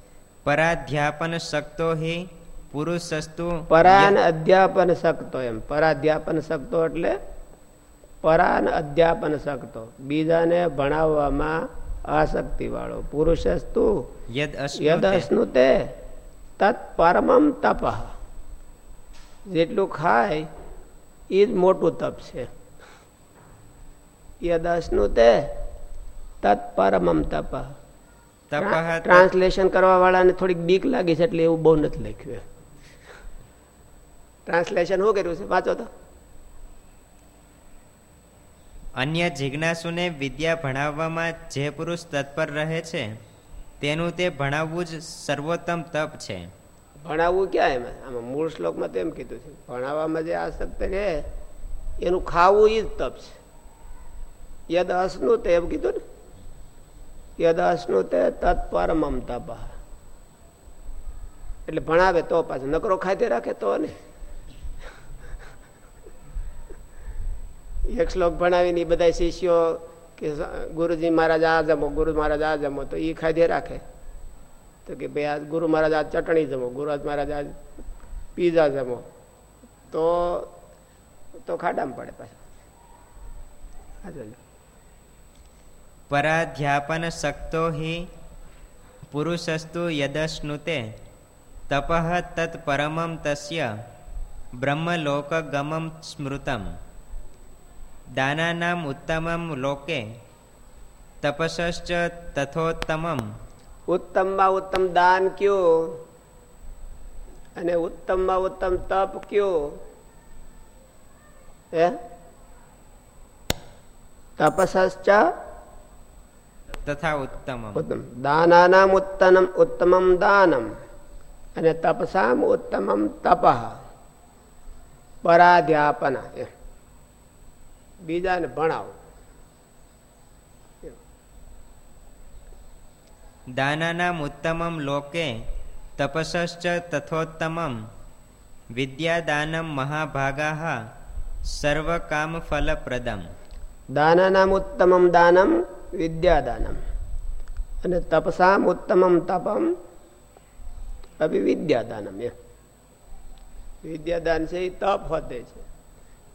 પરાધ્યાપન શક્તો હિ પુરુષસ્તુ પરાન અધ્યાપન શકતો એમ. પરાધ્યાપન શકતો એટલે પરાન અધ્યાપન શકતો. બીજાને ભણાવવામાં આસક્તિ વાળો પુરુષસ્તુ યદ અશ્નુતે અશ્નુતે તત પરમમ તપ. જેટલું ખાય એ જ મોટું તપ છે. યદ તે તત પરમમ તપ ટ્રાન્સલેશન કરવા વાળાને થોડીક બીક લાગી છે એટલે એવું બહુ નથી લખ્યું ટ્રાન્સલેશન શું કર્યું છે? વાંચો તો. અન્ય જિજ્ઞાસુને વિદ્યા ભણાવવામાં જે પુરુષ તત્પર રહે છે તેનું તે ભણાવવું જ સર્વોત્તમ તપ છે. ભણાવવું ક્યાં એમાં? આમાં મૂળ શ્લોકમાં તેમ કીધું છે. ભણાવવામાં જે આસક્ત રહે એનું ખાવું એ જ તપ છે. યદ અશ્નુ તે એમ કીધું ને? યદ અશ્નુ તે તત્પરમમ તપ એટલે ભણાવે તો પાછો નકરો ખાધે રાખે તો ને? એક શ્લોક ભણાવીને ઈ બધા શિષ્યો કે ગુરુજી મહારાજ આ જમો, ગુરુ મહારાજ આ જમો, તો એ ખાધે રાખે. તો કે ભાઈ આ ગુરુ મહારાજ આ ચટણી જમો ગુરુ મહારાજ આ પીઝા જમો. તો તો ખાડામાં પડે પાછા. હા જોજો. પરાધ્યાપન શક્તો હિ પુરુષસ્તુ યદશ્નુતે તપઃ તત પરમમ તસ્ય બ્રહ્મલોકગમં સ્મૃતમ દાનાનામ ઉત્તમમ લોકે તપસશ્ચ તથોત્તમમ ઉત્તમમાં ઉત્તમ દાન કયો અને ઉત્તમમાં ઉત્તમ તપ કયો હે તપસશ્ચ તથા ઉત્તમ દાનાનામ ઉત્તમ ઉત્તમમ દાનમ અને તપસામ ઉત્તમમ તપ પરાધ્યાપન. બીજાને ભણાવો દાનાનામ ઉત્તમમ લોકે તપસશ્ચ તથોત્તમમ વિદ્યાદાનમ મહાભાગા સર્વકામફલપ્રદમ દાનાનામ ઉત્તમમ દાનમ વિદ્યાદાનમ અને તપસામ ઉત્તમમ તપમ અભિવિદ્યાદાનમ એમ વિદ્યાદાન છે એ તપ હોતે છે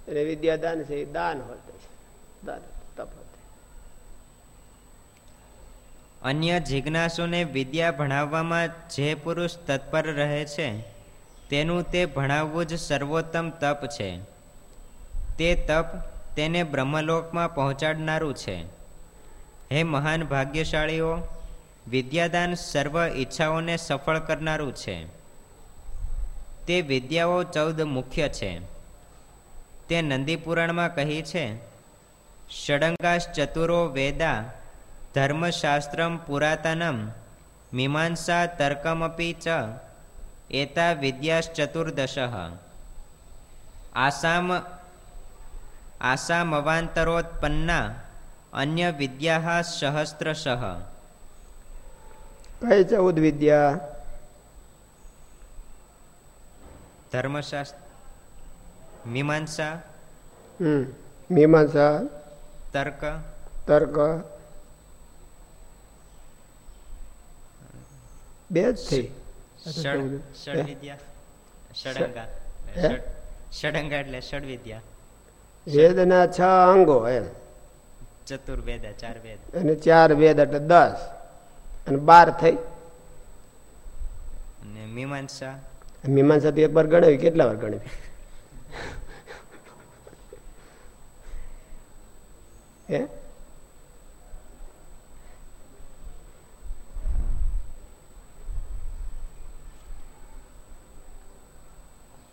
અને વિદ્યાદાન છે એ દાન હોતે છે દાન તપ અન્ય જિજ્ઞાસુને વિદ્યા ભણાવવામાં જે પુરુષ તત્પર રહે છે તેનું તે ભણાવવું જ સર્વોત્તમ તપ છે તે તપ તેને બ્રહ્મલોકમાં પહોંચાડનારું છે હે મહાન ભાગ્યશાળીઓ, વિદ્યાદાન સર્વ ઈચ્છાઓને સફળ કરનારું છે. તે વિદ્યાઓ ચૌદ મુખ્ય છે. તે નંદીપુરાણમાં કહી છે ષડંગાશ ચતુરો વેદા, ધર્મશાસ્ત્રમ પુરાતનમ, મીમાંસા તર્કમપી ચ, એતા વિદ્યાશ્ચતુર્દશ. આસામ, આસામવાંતરોત્પન્ના અન્ય વિદ્યા સહસ્ત્રશ. કઈ ચૌદ વિદ્યા ધર્મશાસ્ત્ર મીમાંસા મીમાંસા તર્ક તર્ક. બે જ થઈ. ષડંગા. એટલે ષડ વિદ્યા વેદના છ અંગો એમ. ચતુર્વેદ ચાર વેદ અને ચાર વેદ એટલે દસ. અને બાર થઈ. અને મીમાંસા. મીમાંસા તો એક વાર ગણાવી કેટલા વાર ગણાવી?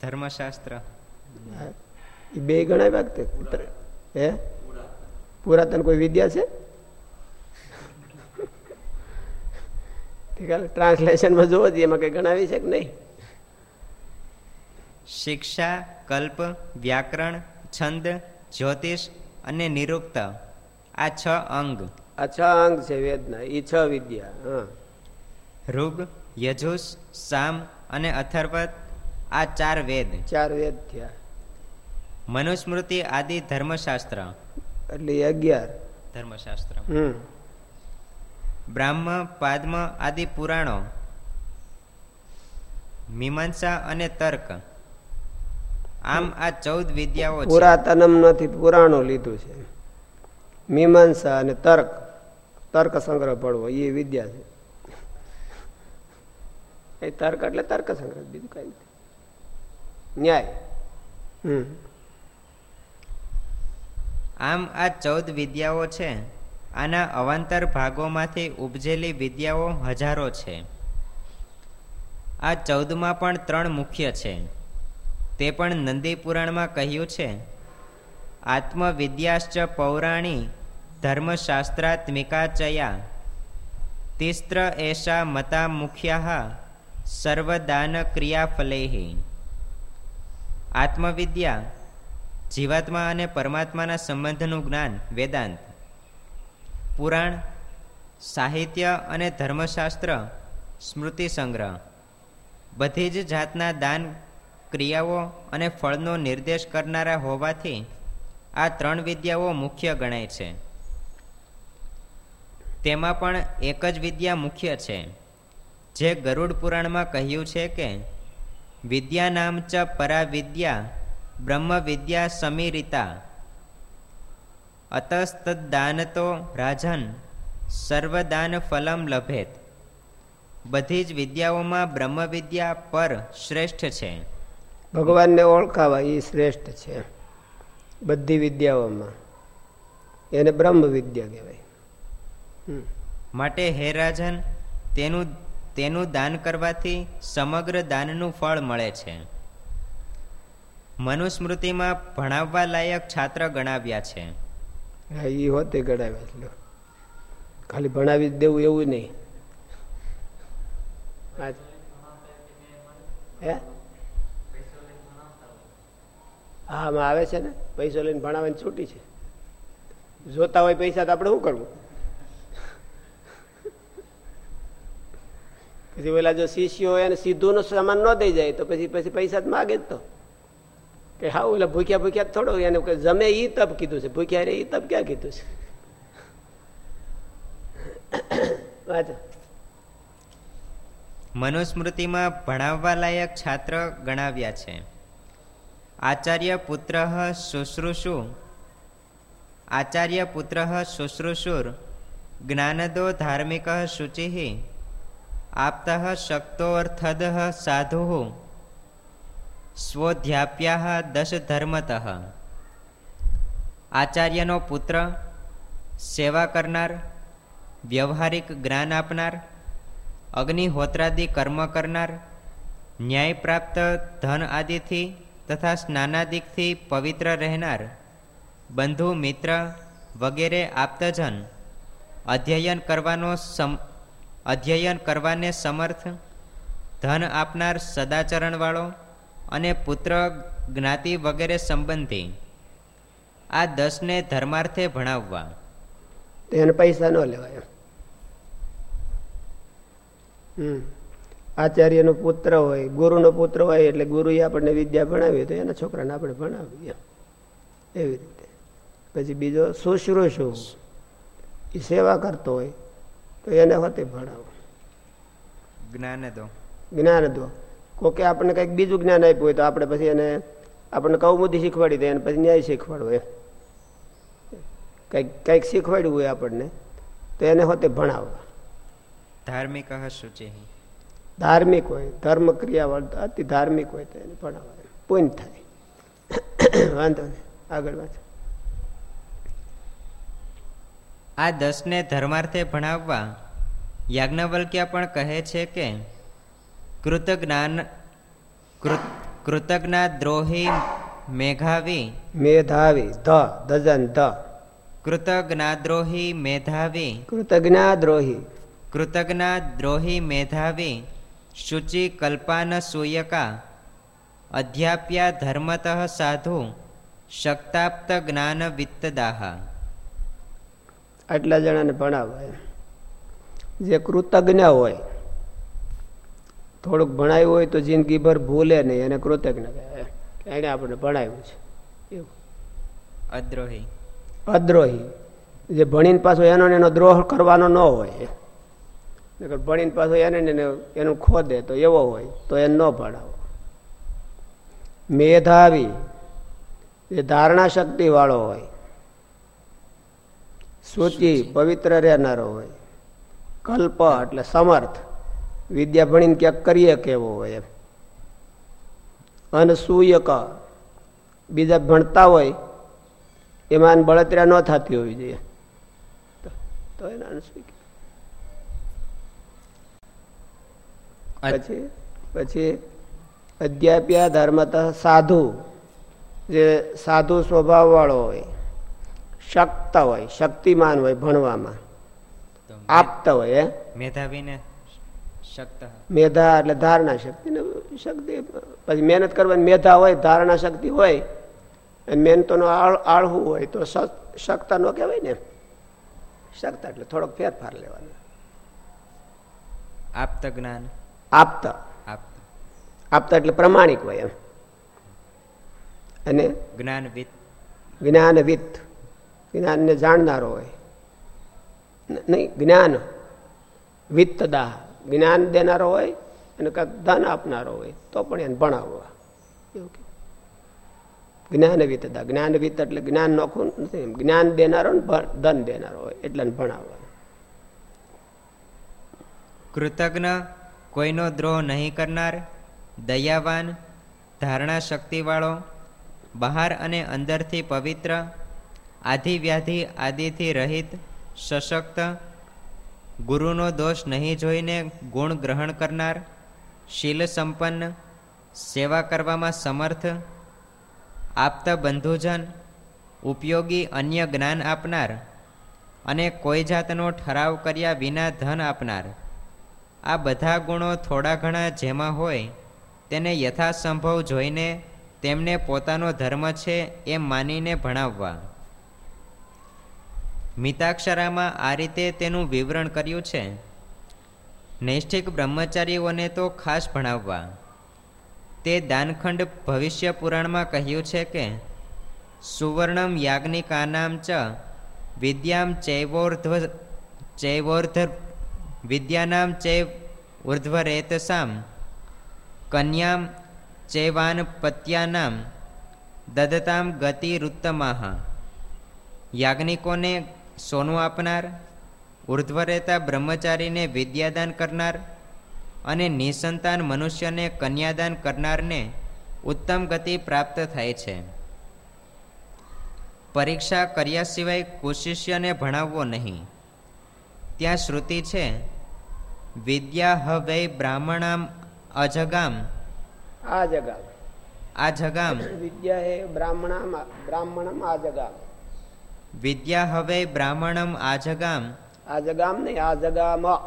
ધર્મશાસ્ત્ર. એ બે ગણાવ્યા? હે? પુરાતન કોઈ વિદ્યા છે? ટ્રાન્સલેશનમાં જોવો જોઈએ એમાં કઈ ગણાવી છે કે નહીં? શિક્ષા કલ્પ વ્યાકરણ છંદ જ્યોતિષ અને નિરુક્ત. આ છ અંગ. આ છ અંગ છે વેદના એ છ વિદ્યા હા. ઋગ યજુસ સામ અને અથર્વત આ ચાર વેદ. ચાર વેદ થયા. મનુસ્મૃતિ આદિ ધર્મશાસ્ત્ર. એટલે અગિયાર. ધર્મશાસ્ત્ર. હમ. બ્રાહ્મ પાદ્મ આદિ પુરાણો મીમાંસા અને તર્ક. આમ આ ચૌદ વિદ્યાઓ છે. પુરાતનમ નથી પુરાણો લીધું છે. મીમાંસા અને તર્ક. તર્ક સંગ્રહ પડવો એ વિદ્યા છે. એ તર્ક એટલે તર્ક સંગ્રહ બીજું કઈ નથી. ન્યાય. હમ. આમ આ ચૌદ વિદ્યાઓ છે. આના અવાંતર ભાગોમાંથી ઉપજેલી વિદ્યાઓ હજારો છે. આ ચૌદમાં પણ ત્રણ મુખ્ય છે. તે પણ નંદી પુરાણમાં કહ્યું છે. આત્મવિદ્યાશ્ચ પૌરાણી ધર્મશાસ્ત્રાત્મિકા ચયા તિસ્ત્ર એષા મતા મુખ્યા સર્વદાન ક્રિયાફલેહી આત્મવિદ્યા જીવાત્મા અને પરમાત્માના સંબંધનું જ્ઞાન વેદાંત. પુરાણ, સાહિત્ય અને ધર્મશાસ્ત્ર, સ્મૃતિ સંગ્રહ. બધી જ જાતના દાન, ક્રિયાઓ અને ફળનો નિર્દેશ કરનારા હોવાથી આ ત્રણ વિદ્યાઓ મુખ્ય ગણાય છે. તેમાં પણ એક જ વિદ્યા મુખ્ય છે, જે ગરુડ પુરાણમાં કહ્યું છે કે વિદ્યા નામ ચ પરા વિદ્યા બ્રહ્મ વિદ્યા સમીરિતા. અતસ્તદાનતો રાજન સર્વદાન ફલમ લભેત. બધી જ વિદ્યાઓમાં બ્રહ્મ વિદ્યા પર શ્રેષ્ઠ છે. ભગવાનને ઓળખાવા એ શ્રેષ્ઠ છે. બધી વિદ્યાઓમાં. એને બ્રહ્મ વિદ્યા કહેવાય. માટે હે રાજન તેનું તેનું દાન કરવાથી સમગ્ર દાનનું ફળ મળે છે. મનુસ્મૃતિમાં ભણાવવા લાયક છાત્ર ગણાવ્યા છે. હા એ હોતે ગણાવ્યા ખાલી ભણાવી દેવું એવું નહીં. હા. આમાં આવે છે ને, પૈસો લઈને ભણાવવાની છૂટી છે. જોતા હોય પૈસા તો આપણે શું કરવું? પછી પેલા જો શિષ્યો એને સીધું નો સામાન ન દઈ જાય, તો પછી પછી પૈસા જ માગે જ તો. કે હા એટલે ભૂખ્યા ભૂખ્યા થોડો એને જમે ઈ તપ કીધું છે. ભૂખ્યા રે, ઈ તપ ક્યાં કીધું છે? મનુસ્મૃતિમાં ભણાવવા લાયક છાત્ર ગણાવ્યા છે. આચાર્ય પુત્ર શુશ્રુષુ. આચાર્ય પુત્ર શુશ્રુષુર. જ્ઞાનદો ધાર્મિક શુચિ આપ્ત શક્તોર્થદ સાધુ સ્વોધ્યાપ્યા દશ ધર્મત આચાર્યનો પુત્ર, સેવા કરનાર, વ્યવહારિક જ્ઞાન આપનાર, અગ્નિહોત્રાદિ કર્મ કરનાર, ન્યાય પ્રાપ્ત ધન આદિથી તથા સ્નાનાદિકથી પવિત્ર રહેનાર, બંધુ મિત્ર વગેરે આપતજન, અધ્યયન કરવાનો સમ, અધ્યયન કરવાને સમર્થ, ધન આપનાર સદાચરણવાળો અને પુત્ર જ્ઞાતિ વગેરે સંબંધી આ દસને ધર્માર્થે ભણાવવા. એને પૈસા ન લેવાય હમ. આચાર્યનો પુત્ર હોય ગુરુનો પુત્ર હોય એટલે ગુરુએ આપણને વિદ્યા ભણાવી તો એના છોકરાને આપણે ભણાવીએ એવી રીતે. પછી બીજો શુશ્રુષુ એ સેવા કરતો હોય તો એને હોતે ભણાવો. જ્ઞાન દો. જ્ઞાન દો. કોકે આપણને કંઈક બીજું જ્ઞાન આપ્યું હોય તો આપણે પછી એને આપણને કૌમુદી શીખવાડી દે એને પછી ન્યાય શીખવાડવો એમ. કંઈક કંઈક શીખવાડ્યું હોય આપણને તો એને હોતે ભણાવવા. ધાર્મિક શુચિ ધાર્મિક હોય ધર્મ ક્રિયા અતિ ધાર્મિક હોય તો એને ભણાવવા પૂન થાય. વાંધો નહીં. આગળ વાંચો આ દસને ધર્માર્થે ભણાવવા યાજ્ઞવલ્ક્ય પણ કહે છે કે કૃતજ્ઞાન કૃતજ્ઞા દ્રોહી મેઘાવી મેધાવી ધ દજન ધ. કૃતજ્ઞાદ્રોહી મેધાવી કૃતજ્ઞા દ્રોહી કૃતજ્ઞા દ્રોહી મેધાવી શુચિ કલ્પાન સૂયકા અધ્યાપ્યા ધર્મત સાધુ શક્તાપ્ત જ્ઞાન વિત્તદાહ. આટલા જણાને ભણાવાય જે કૃતજ્ઞ હોય થોડુંક ભણાવ્યું હોય તો જિંદગીભર ભૂલે નહીં એને કૃતજ્ઞ કહેવાય એને આપણે ભણાવ્યું છે. એવું. અદ્રોહી. અદ્રોહી. જે ભણીને પાછો એનો એનો દ્રોહ કરવાનો ન હોય. ભણીને પાછો એને એનું ખોદે તો એવો હોય તો એને ન ભણાવો. મેધાવી. જે ધારણા શક્તિ વાળો હોય. સૂચિ પવિત્ર રહેનારો હોય. કલ્પ એટલે સમર્થ. વિદ્યા ભણીને ક્યાંક કરીએ કેવો હોય એમ. અનસૂયક બીજા ભણતા હોય એમાં બળતરા ન થતી હોવી જોઈએ. તો એને અનસૂય પછી પછી અધ્યાપ્યા ધર્મત સાધુ જે સાધુ સ્વભાવ વાળો હોય શક્ત હોય શક્તિમાન હોય ભણવામાં. આપતા હોય મેધાવીને મેધા એટલે ધારણા શક્તિ. ને શક્તિ પછી મહેનત કરવાની મેધા હોય ધારણા શક્તિ હોય અને મહેનતોનો આળવું આળહું હોય તો શકતા નો કહેવાય ને શકતા એટલે થોડોક ફેરફાર લેવાનો. આપતા જ્ઞાન. આપતા. આપતા. એટલે પ્રમાણિક હોય એમ. અને જ્ઞાનવિત જ્ઞાનવિત જ્ઞાનને જાણનારો હોય. નહીં જ્ઞાન વિત્તદાહ. જ્ઞાન દેનારો હોય અને કાંક ધન આપનારો હોય તો પણ એને ભણાવવા એવું જ્ઞાન વિતતા. જ્ઞાન એટલે જ્ઞાન નોખું નથી. જ્ઞાન દેનારો ને ધન દેનારો હોય એટલે ભણાવવા કૃતજ્ઞ કોઈનો દ્રોહ નહીં કરનાર દયાવાન ધારણા શક્તિવાળો બહાર અને અંદરથી પવિત્ર આધિ વ્યાધિ આદિથી રહિત સશક્ત ગુરુનો દોષ નહીં જોઈને ગુણ ગ્રહણ કરનાર, શીલ સંપન્ન, સેવા કરવામાં સમર્થ, આપતા બંધુજન, ઉપયોગી અન્ય જ્ઞાન આપનાર અને કોઈ જાતનો ઠરાવ કર્યા વિના ધન આપનાર. આ બધા ગુણો થોડા ઘણા જેમાં હોય, તેને યથાસંભવ જોઈને તેમને પોતાનો ધર્મ છે એમ માનીને ભણાવવા. મિતાક્ષરામાં આ રીતે તેનું વિવરણ કર્યું છે. નૈષ્ઠિક બ્રહ્મચારીઓને તો ખાસ ભણાવવા. તે દાનખંડ ભવિષ્ય પુરાણમાં કહ્યું છે કે, સુવર્ણમ યાજ્ઞિકાનામ ચ વિદ્યામ ચૈવોર્ધ્વ, ચૈવોર્ધ, વિદ્યાનામ ચૈવ ઉર્ધ્વરેતસામ, કન્યામ ચૈવાન પત્યાનામ દદતામ ગતિરુત્તમાહ. યાજ્ઞિકોને સોનું આપનાર ઉર્ધ્વરેતા બ્રહ્મચારીને વિદ્યાદાન કરનાર અને નિસંતાન મનુષ્યને કન્યાદાન કરનારને ઉત્તમ ગતિ પ્રાપ્ત થાય છે. પરીક્ષા કર્યા સિવાય કુશિષ્યને ભણાવવો નહીં. ત્યાં શ્રુતિ છે વિદ્યા હવે બ્રાહ્મણામ અજગામ. આ જગામ. આ જગામ. વિદ્યા હે બ્રાહ્મણામ બ્રાહ્મણમ આ જગામ. વિદ્યા હવે બ્રાહ્મણમ આજગામ. આજગામ જગામ નહીં આજગામ. જગામ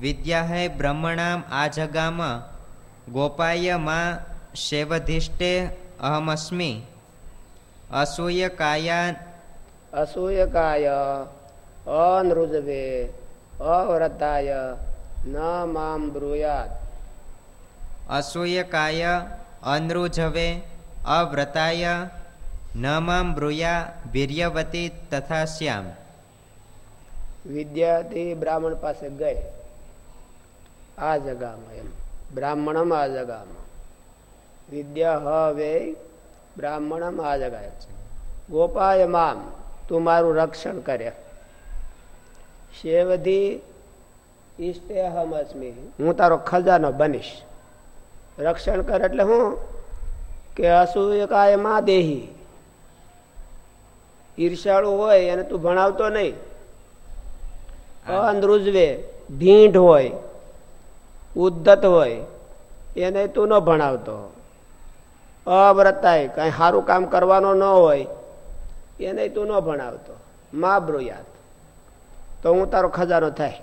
વિદ્યા હૈ બ્રહ્મણામ આજગામ. ગોપાયમાં શૈવધિષ્ઠે અહમસ્મિ. અસૂય કાયા અસૂયકાય અનૃજવે. અવ્રતાય. ન મામ બ્રુયાત. અસૂય કાય અનૃજવે. અવ્રતાય. ન મામ બ્રુયા વીર્યવતી તથા શ્યામ વિદ્યાથી બ્રાહ્મણ પાસે ગઈ આ જગામાં એમ બ્રાહ્મણમ આ જગામાં વિદ્યા હવે બ્રાહ્મણમ આ જગાય ગોપાય મામ તું મારું રક્ષણ કરે શેવધી ઈષ્ટે અહમ અસ્મિ હું તારો ખજાનો બનીશ રક્ષણ કર એટલે હું કે અસૂયકાયમાં દેહી ઈર્ષાળુ હોય એને તું ભણાવતો નહીં. અંધ્રુજવે ઢીંઢ હોય ઉદ્ધત હોય એને તું ન ભણાવતો. અવ્રતાય કઈ સારું કામ કરવાનો ન હોય એને તું ન ભણાવતો. મા બ્રોયાત તો હું તારો ખજાનો થાય.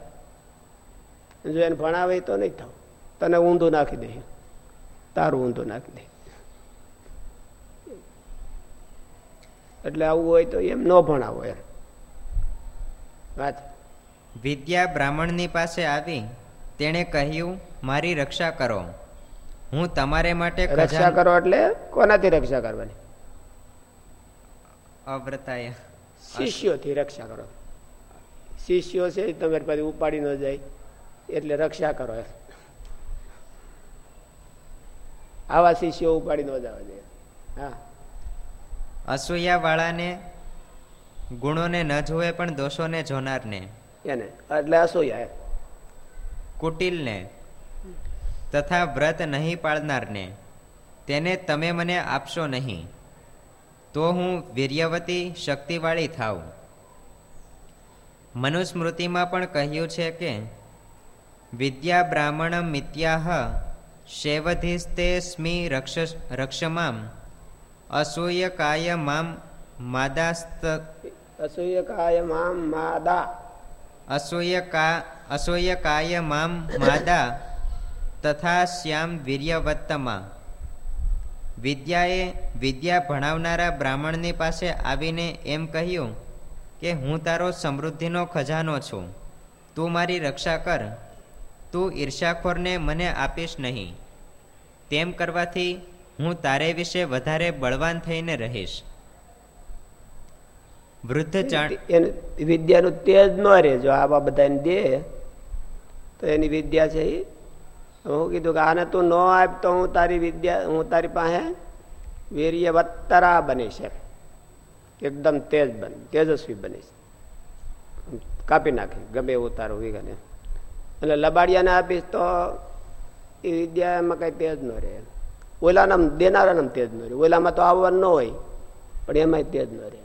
જો એને ભણાવે તો નહીં થાવ. તને ઊંધું નાખી દે તારું ઊંધું નાખી દે એટલે આવું હોય તો એમ ન ભણાવો એમ. વાત? વિદ્યા બ્રાહ્મણની પાસે આવી તેણે કહ્યું મારી રક્ષા કરો. હું તમારે માટે રક્ષા કરો એટલે કોનાથી રક્ષા કરવાની? અવ્રતાય. શિષ્યોથી રક્ષા કરો. શિષ્યો છે તમારી પાસે ઉપાડી ન જાય એટલે રક્ષા કરો. આવા શિષ્યો ઉપાડી ન જવા જોઈએ હા. અસૂયાવાળાને ગુણોને ન જોવે પણ દોષોને જોનારને. એને એટલે અસૂયા કુટિલને તથા વ્રત નહીં પાળનારને તેને તમે મને આપશો નહીં. તો હું વીર્યવતી શક્તિવાળી થાવ મનુસ્મૃતિમાં પણ કહ્યું છે કે વિદ્યા બ્રાહ્મણ મિત્યાહ શૈવધિસ્તે સ્મી રક્ષ રક્ષમામ અસૂય કાય મામ માદાસ્ત. અસૂય કાય મામ માદા. અસૂય કા અસૂય કાય મામ માદા તથા શ્યામ વીર્યવત્તમાં. વિદ્યાએ વિદ્યા ભણાવનારા બ્રાહ્મણની પાસે આવીને એમ કહ્યું કે હું તારો સમૃદ્ધિનો ખજાનો છું. તું મારી રક્ષા કર. તું ઈર્ષાખોરને મને આપીશ નહીં. તેમ કરવાથી હું તારે વિશે વધારે બળવાન થઈને રહીશ. વૃદ્ધ ચણ એને વિદ્યાનું તેજ ન રહે. જો આવા બધાને દે તો એની વિદ્યા છે એ હું કીધું કે આને તું ન આપ તો હું તારી વિદ્યા હું તારી પાસે વીર્ય વત્તરા બનીશ છે. એકદમ તેજ બન તેજસ્વી બનીશ કાપી નાખી ગમે એવું તારું એમ એટલે લબાડિયાને આપીશ તો એ વિદ્યા એમાં કઈ તેજ ન રહે. એમ. દેનારા દેનારાનામ તેજ ન રહે ઓલામાં તો આવવાનું ન હોય પણ એમાંય તેજ ન રહે.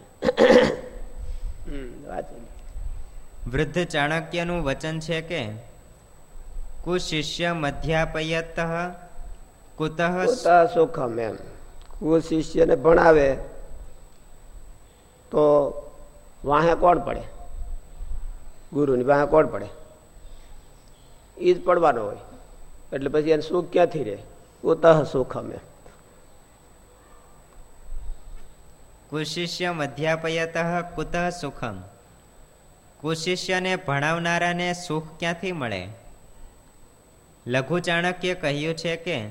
વૃદ્ધ ચાણક્યનું વચન છે કે કુશિષ્ય મધ્યાપયત કુતઃ સુખમ એમ. કુશિષ્યને ભણાવે તો વાહે કોણ પડે? ગુરુની વાહે કોણ પડે? એ જ પડવાનો હોય. એટલે પછી એને સુખ ક્યાંથી રહે? ઉતઃ સુખમ. કુશિષ્ય મધ્યાપયત કુતઃ સુખમ. કુશિષ્યને ભણાવનારાને સુખ ક્યાંથી મળે? લઘુ ચાણક્ય કહ્યું છે કે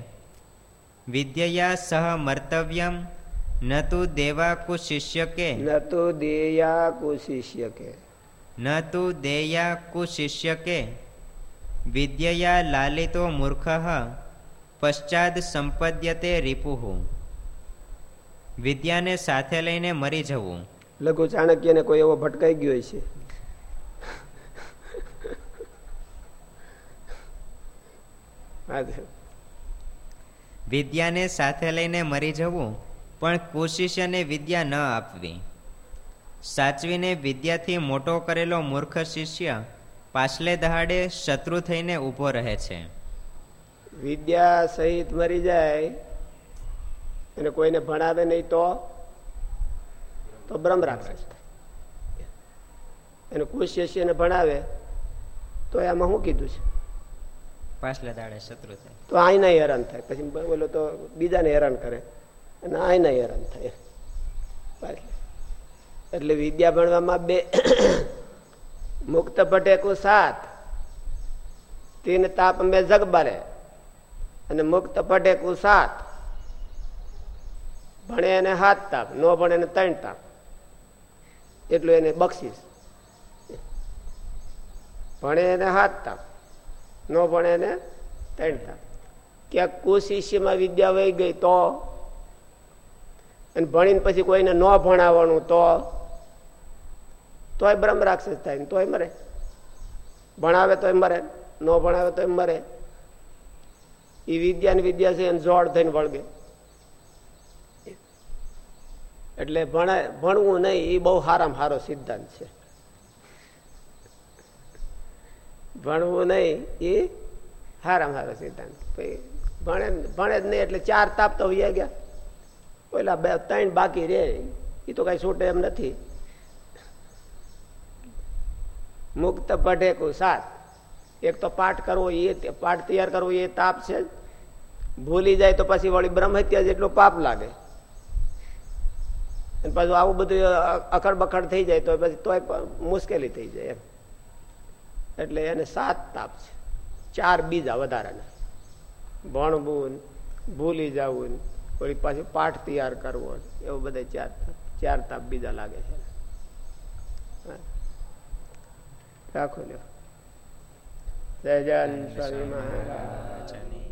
વિદ્યયા સહ મર્તવ્યમ ન તુ દેવા કુશિષ્ય કે. ન તો દેયા કુશિષ્ય કે. ન તુ દેયા કુશિષ્ય કે. વિદ્યયા લાલિતો મૂર્ખ પશ્ચાદ સંપદ્યતે રિપુઃ વિદ્યાને સાથે લઈને મરી જવું. લઘુ ચાણક્યને કોઈ એવો ભટકાઈ ગયો છે વિદ્યાને સાથે લઈને મરી જવું પણ કુશિષ્યને વિદ્યા ન આપવી. સાચવીને વિદ્યાથી મોટો કરેલો મૂર્ખ શિષ્ય પાછલે દહાડે શત્રુ થઈને ઊભો રહે છે. વિદ્યા સહિત મરી જાય અને કોઈને ભણાવે નહીં તો તો બ્રહ્મ રાક્ષસ અને કુશ શિષ્યને ભણાવે તો એમાં શું કીધું છે? પાછલે દાડે શત્રુ થાય. તો આઈના હેરાન થાય. પછી બોલો તો બીજાને હેરાન કરે. અને આઈના હેરાન થાય. એટલે વિદ્યા ભણવામાં બે મુક્ત ભટેકું સાત. તીન તાપ મેં જગબારે. અને મુક્ત ભટેકું સાત. ભણે એને હાથ તાપ, ન ભણે એને ત્રણ તાપ. એટલું એને બક્ષીસ. ભણે એને હાથ તાપ, ન ભણે એને ત્રણ તાપ. ક્યાંક કુશિષ્યમાં વિદ્યા વહી ગઈ તો, અને ભણીને પછી કોઈને ન ભણાવવાનું તો, તોય બ્રહ્મ રાક્ષસ થાય તોય મરે. ભણાવે તોય મરે, ન ભણાવે તોય મરે. એ વિદ્યા ને વિદ્યા છે એને જોડ થઈને વળગે. એટલે ભણે, ભણવું નહીં એ બહુ સારામાં સારો સિદ્ધાંત છે. ભણવું નહીં એ સારામાં સારો સિદ્ધાંત. ભણે ભણે જ નહીં એટલે ચાર તાપ તો વૈયા ગયા. પેલા બે, ત્રણ બાકી રે. એ તો કઈ છૂટે એમ નથી. મુક્ત પઢેકું સાત. એક તો પાઠ કરવો એ પાઠ તૈયાર કરવો એ તાપ છે. ભૂલી જાય તો પછી વળી બ્રહ્મહત્યા જેટલું પાપ લાગે. અને પાછું આવું બધું અખડ બખડ થઈ જાય તો પછી તોય મુશ્કેલી થઈ જાય એમ. એટલે એને સાત તાપ છે. ચાર બીજા વધારાના. ભણવું, ભૂલી જવું, વળી પાછું પાઠ તૈયાર કરવો, એવું બધા ચાર ચાર તાપ બીજા લાગે છે. રાખો લ્યો. જય જય સ્વામી મહારાજ.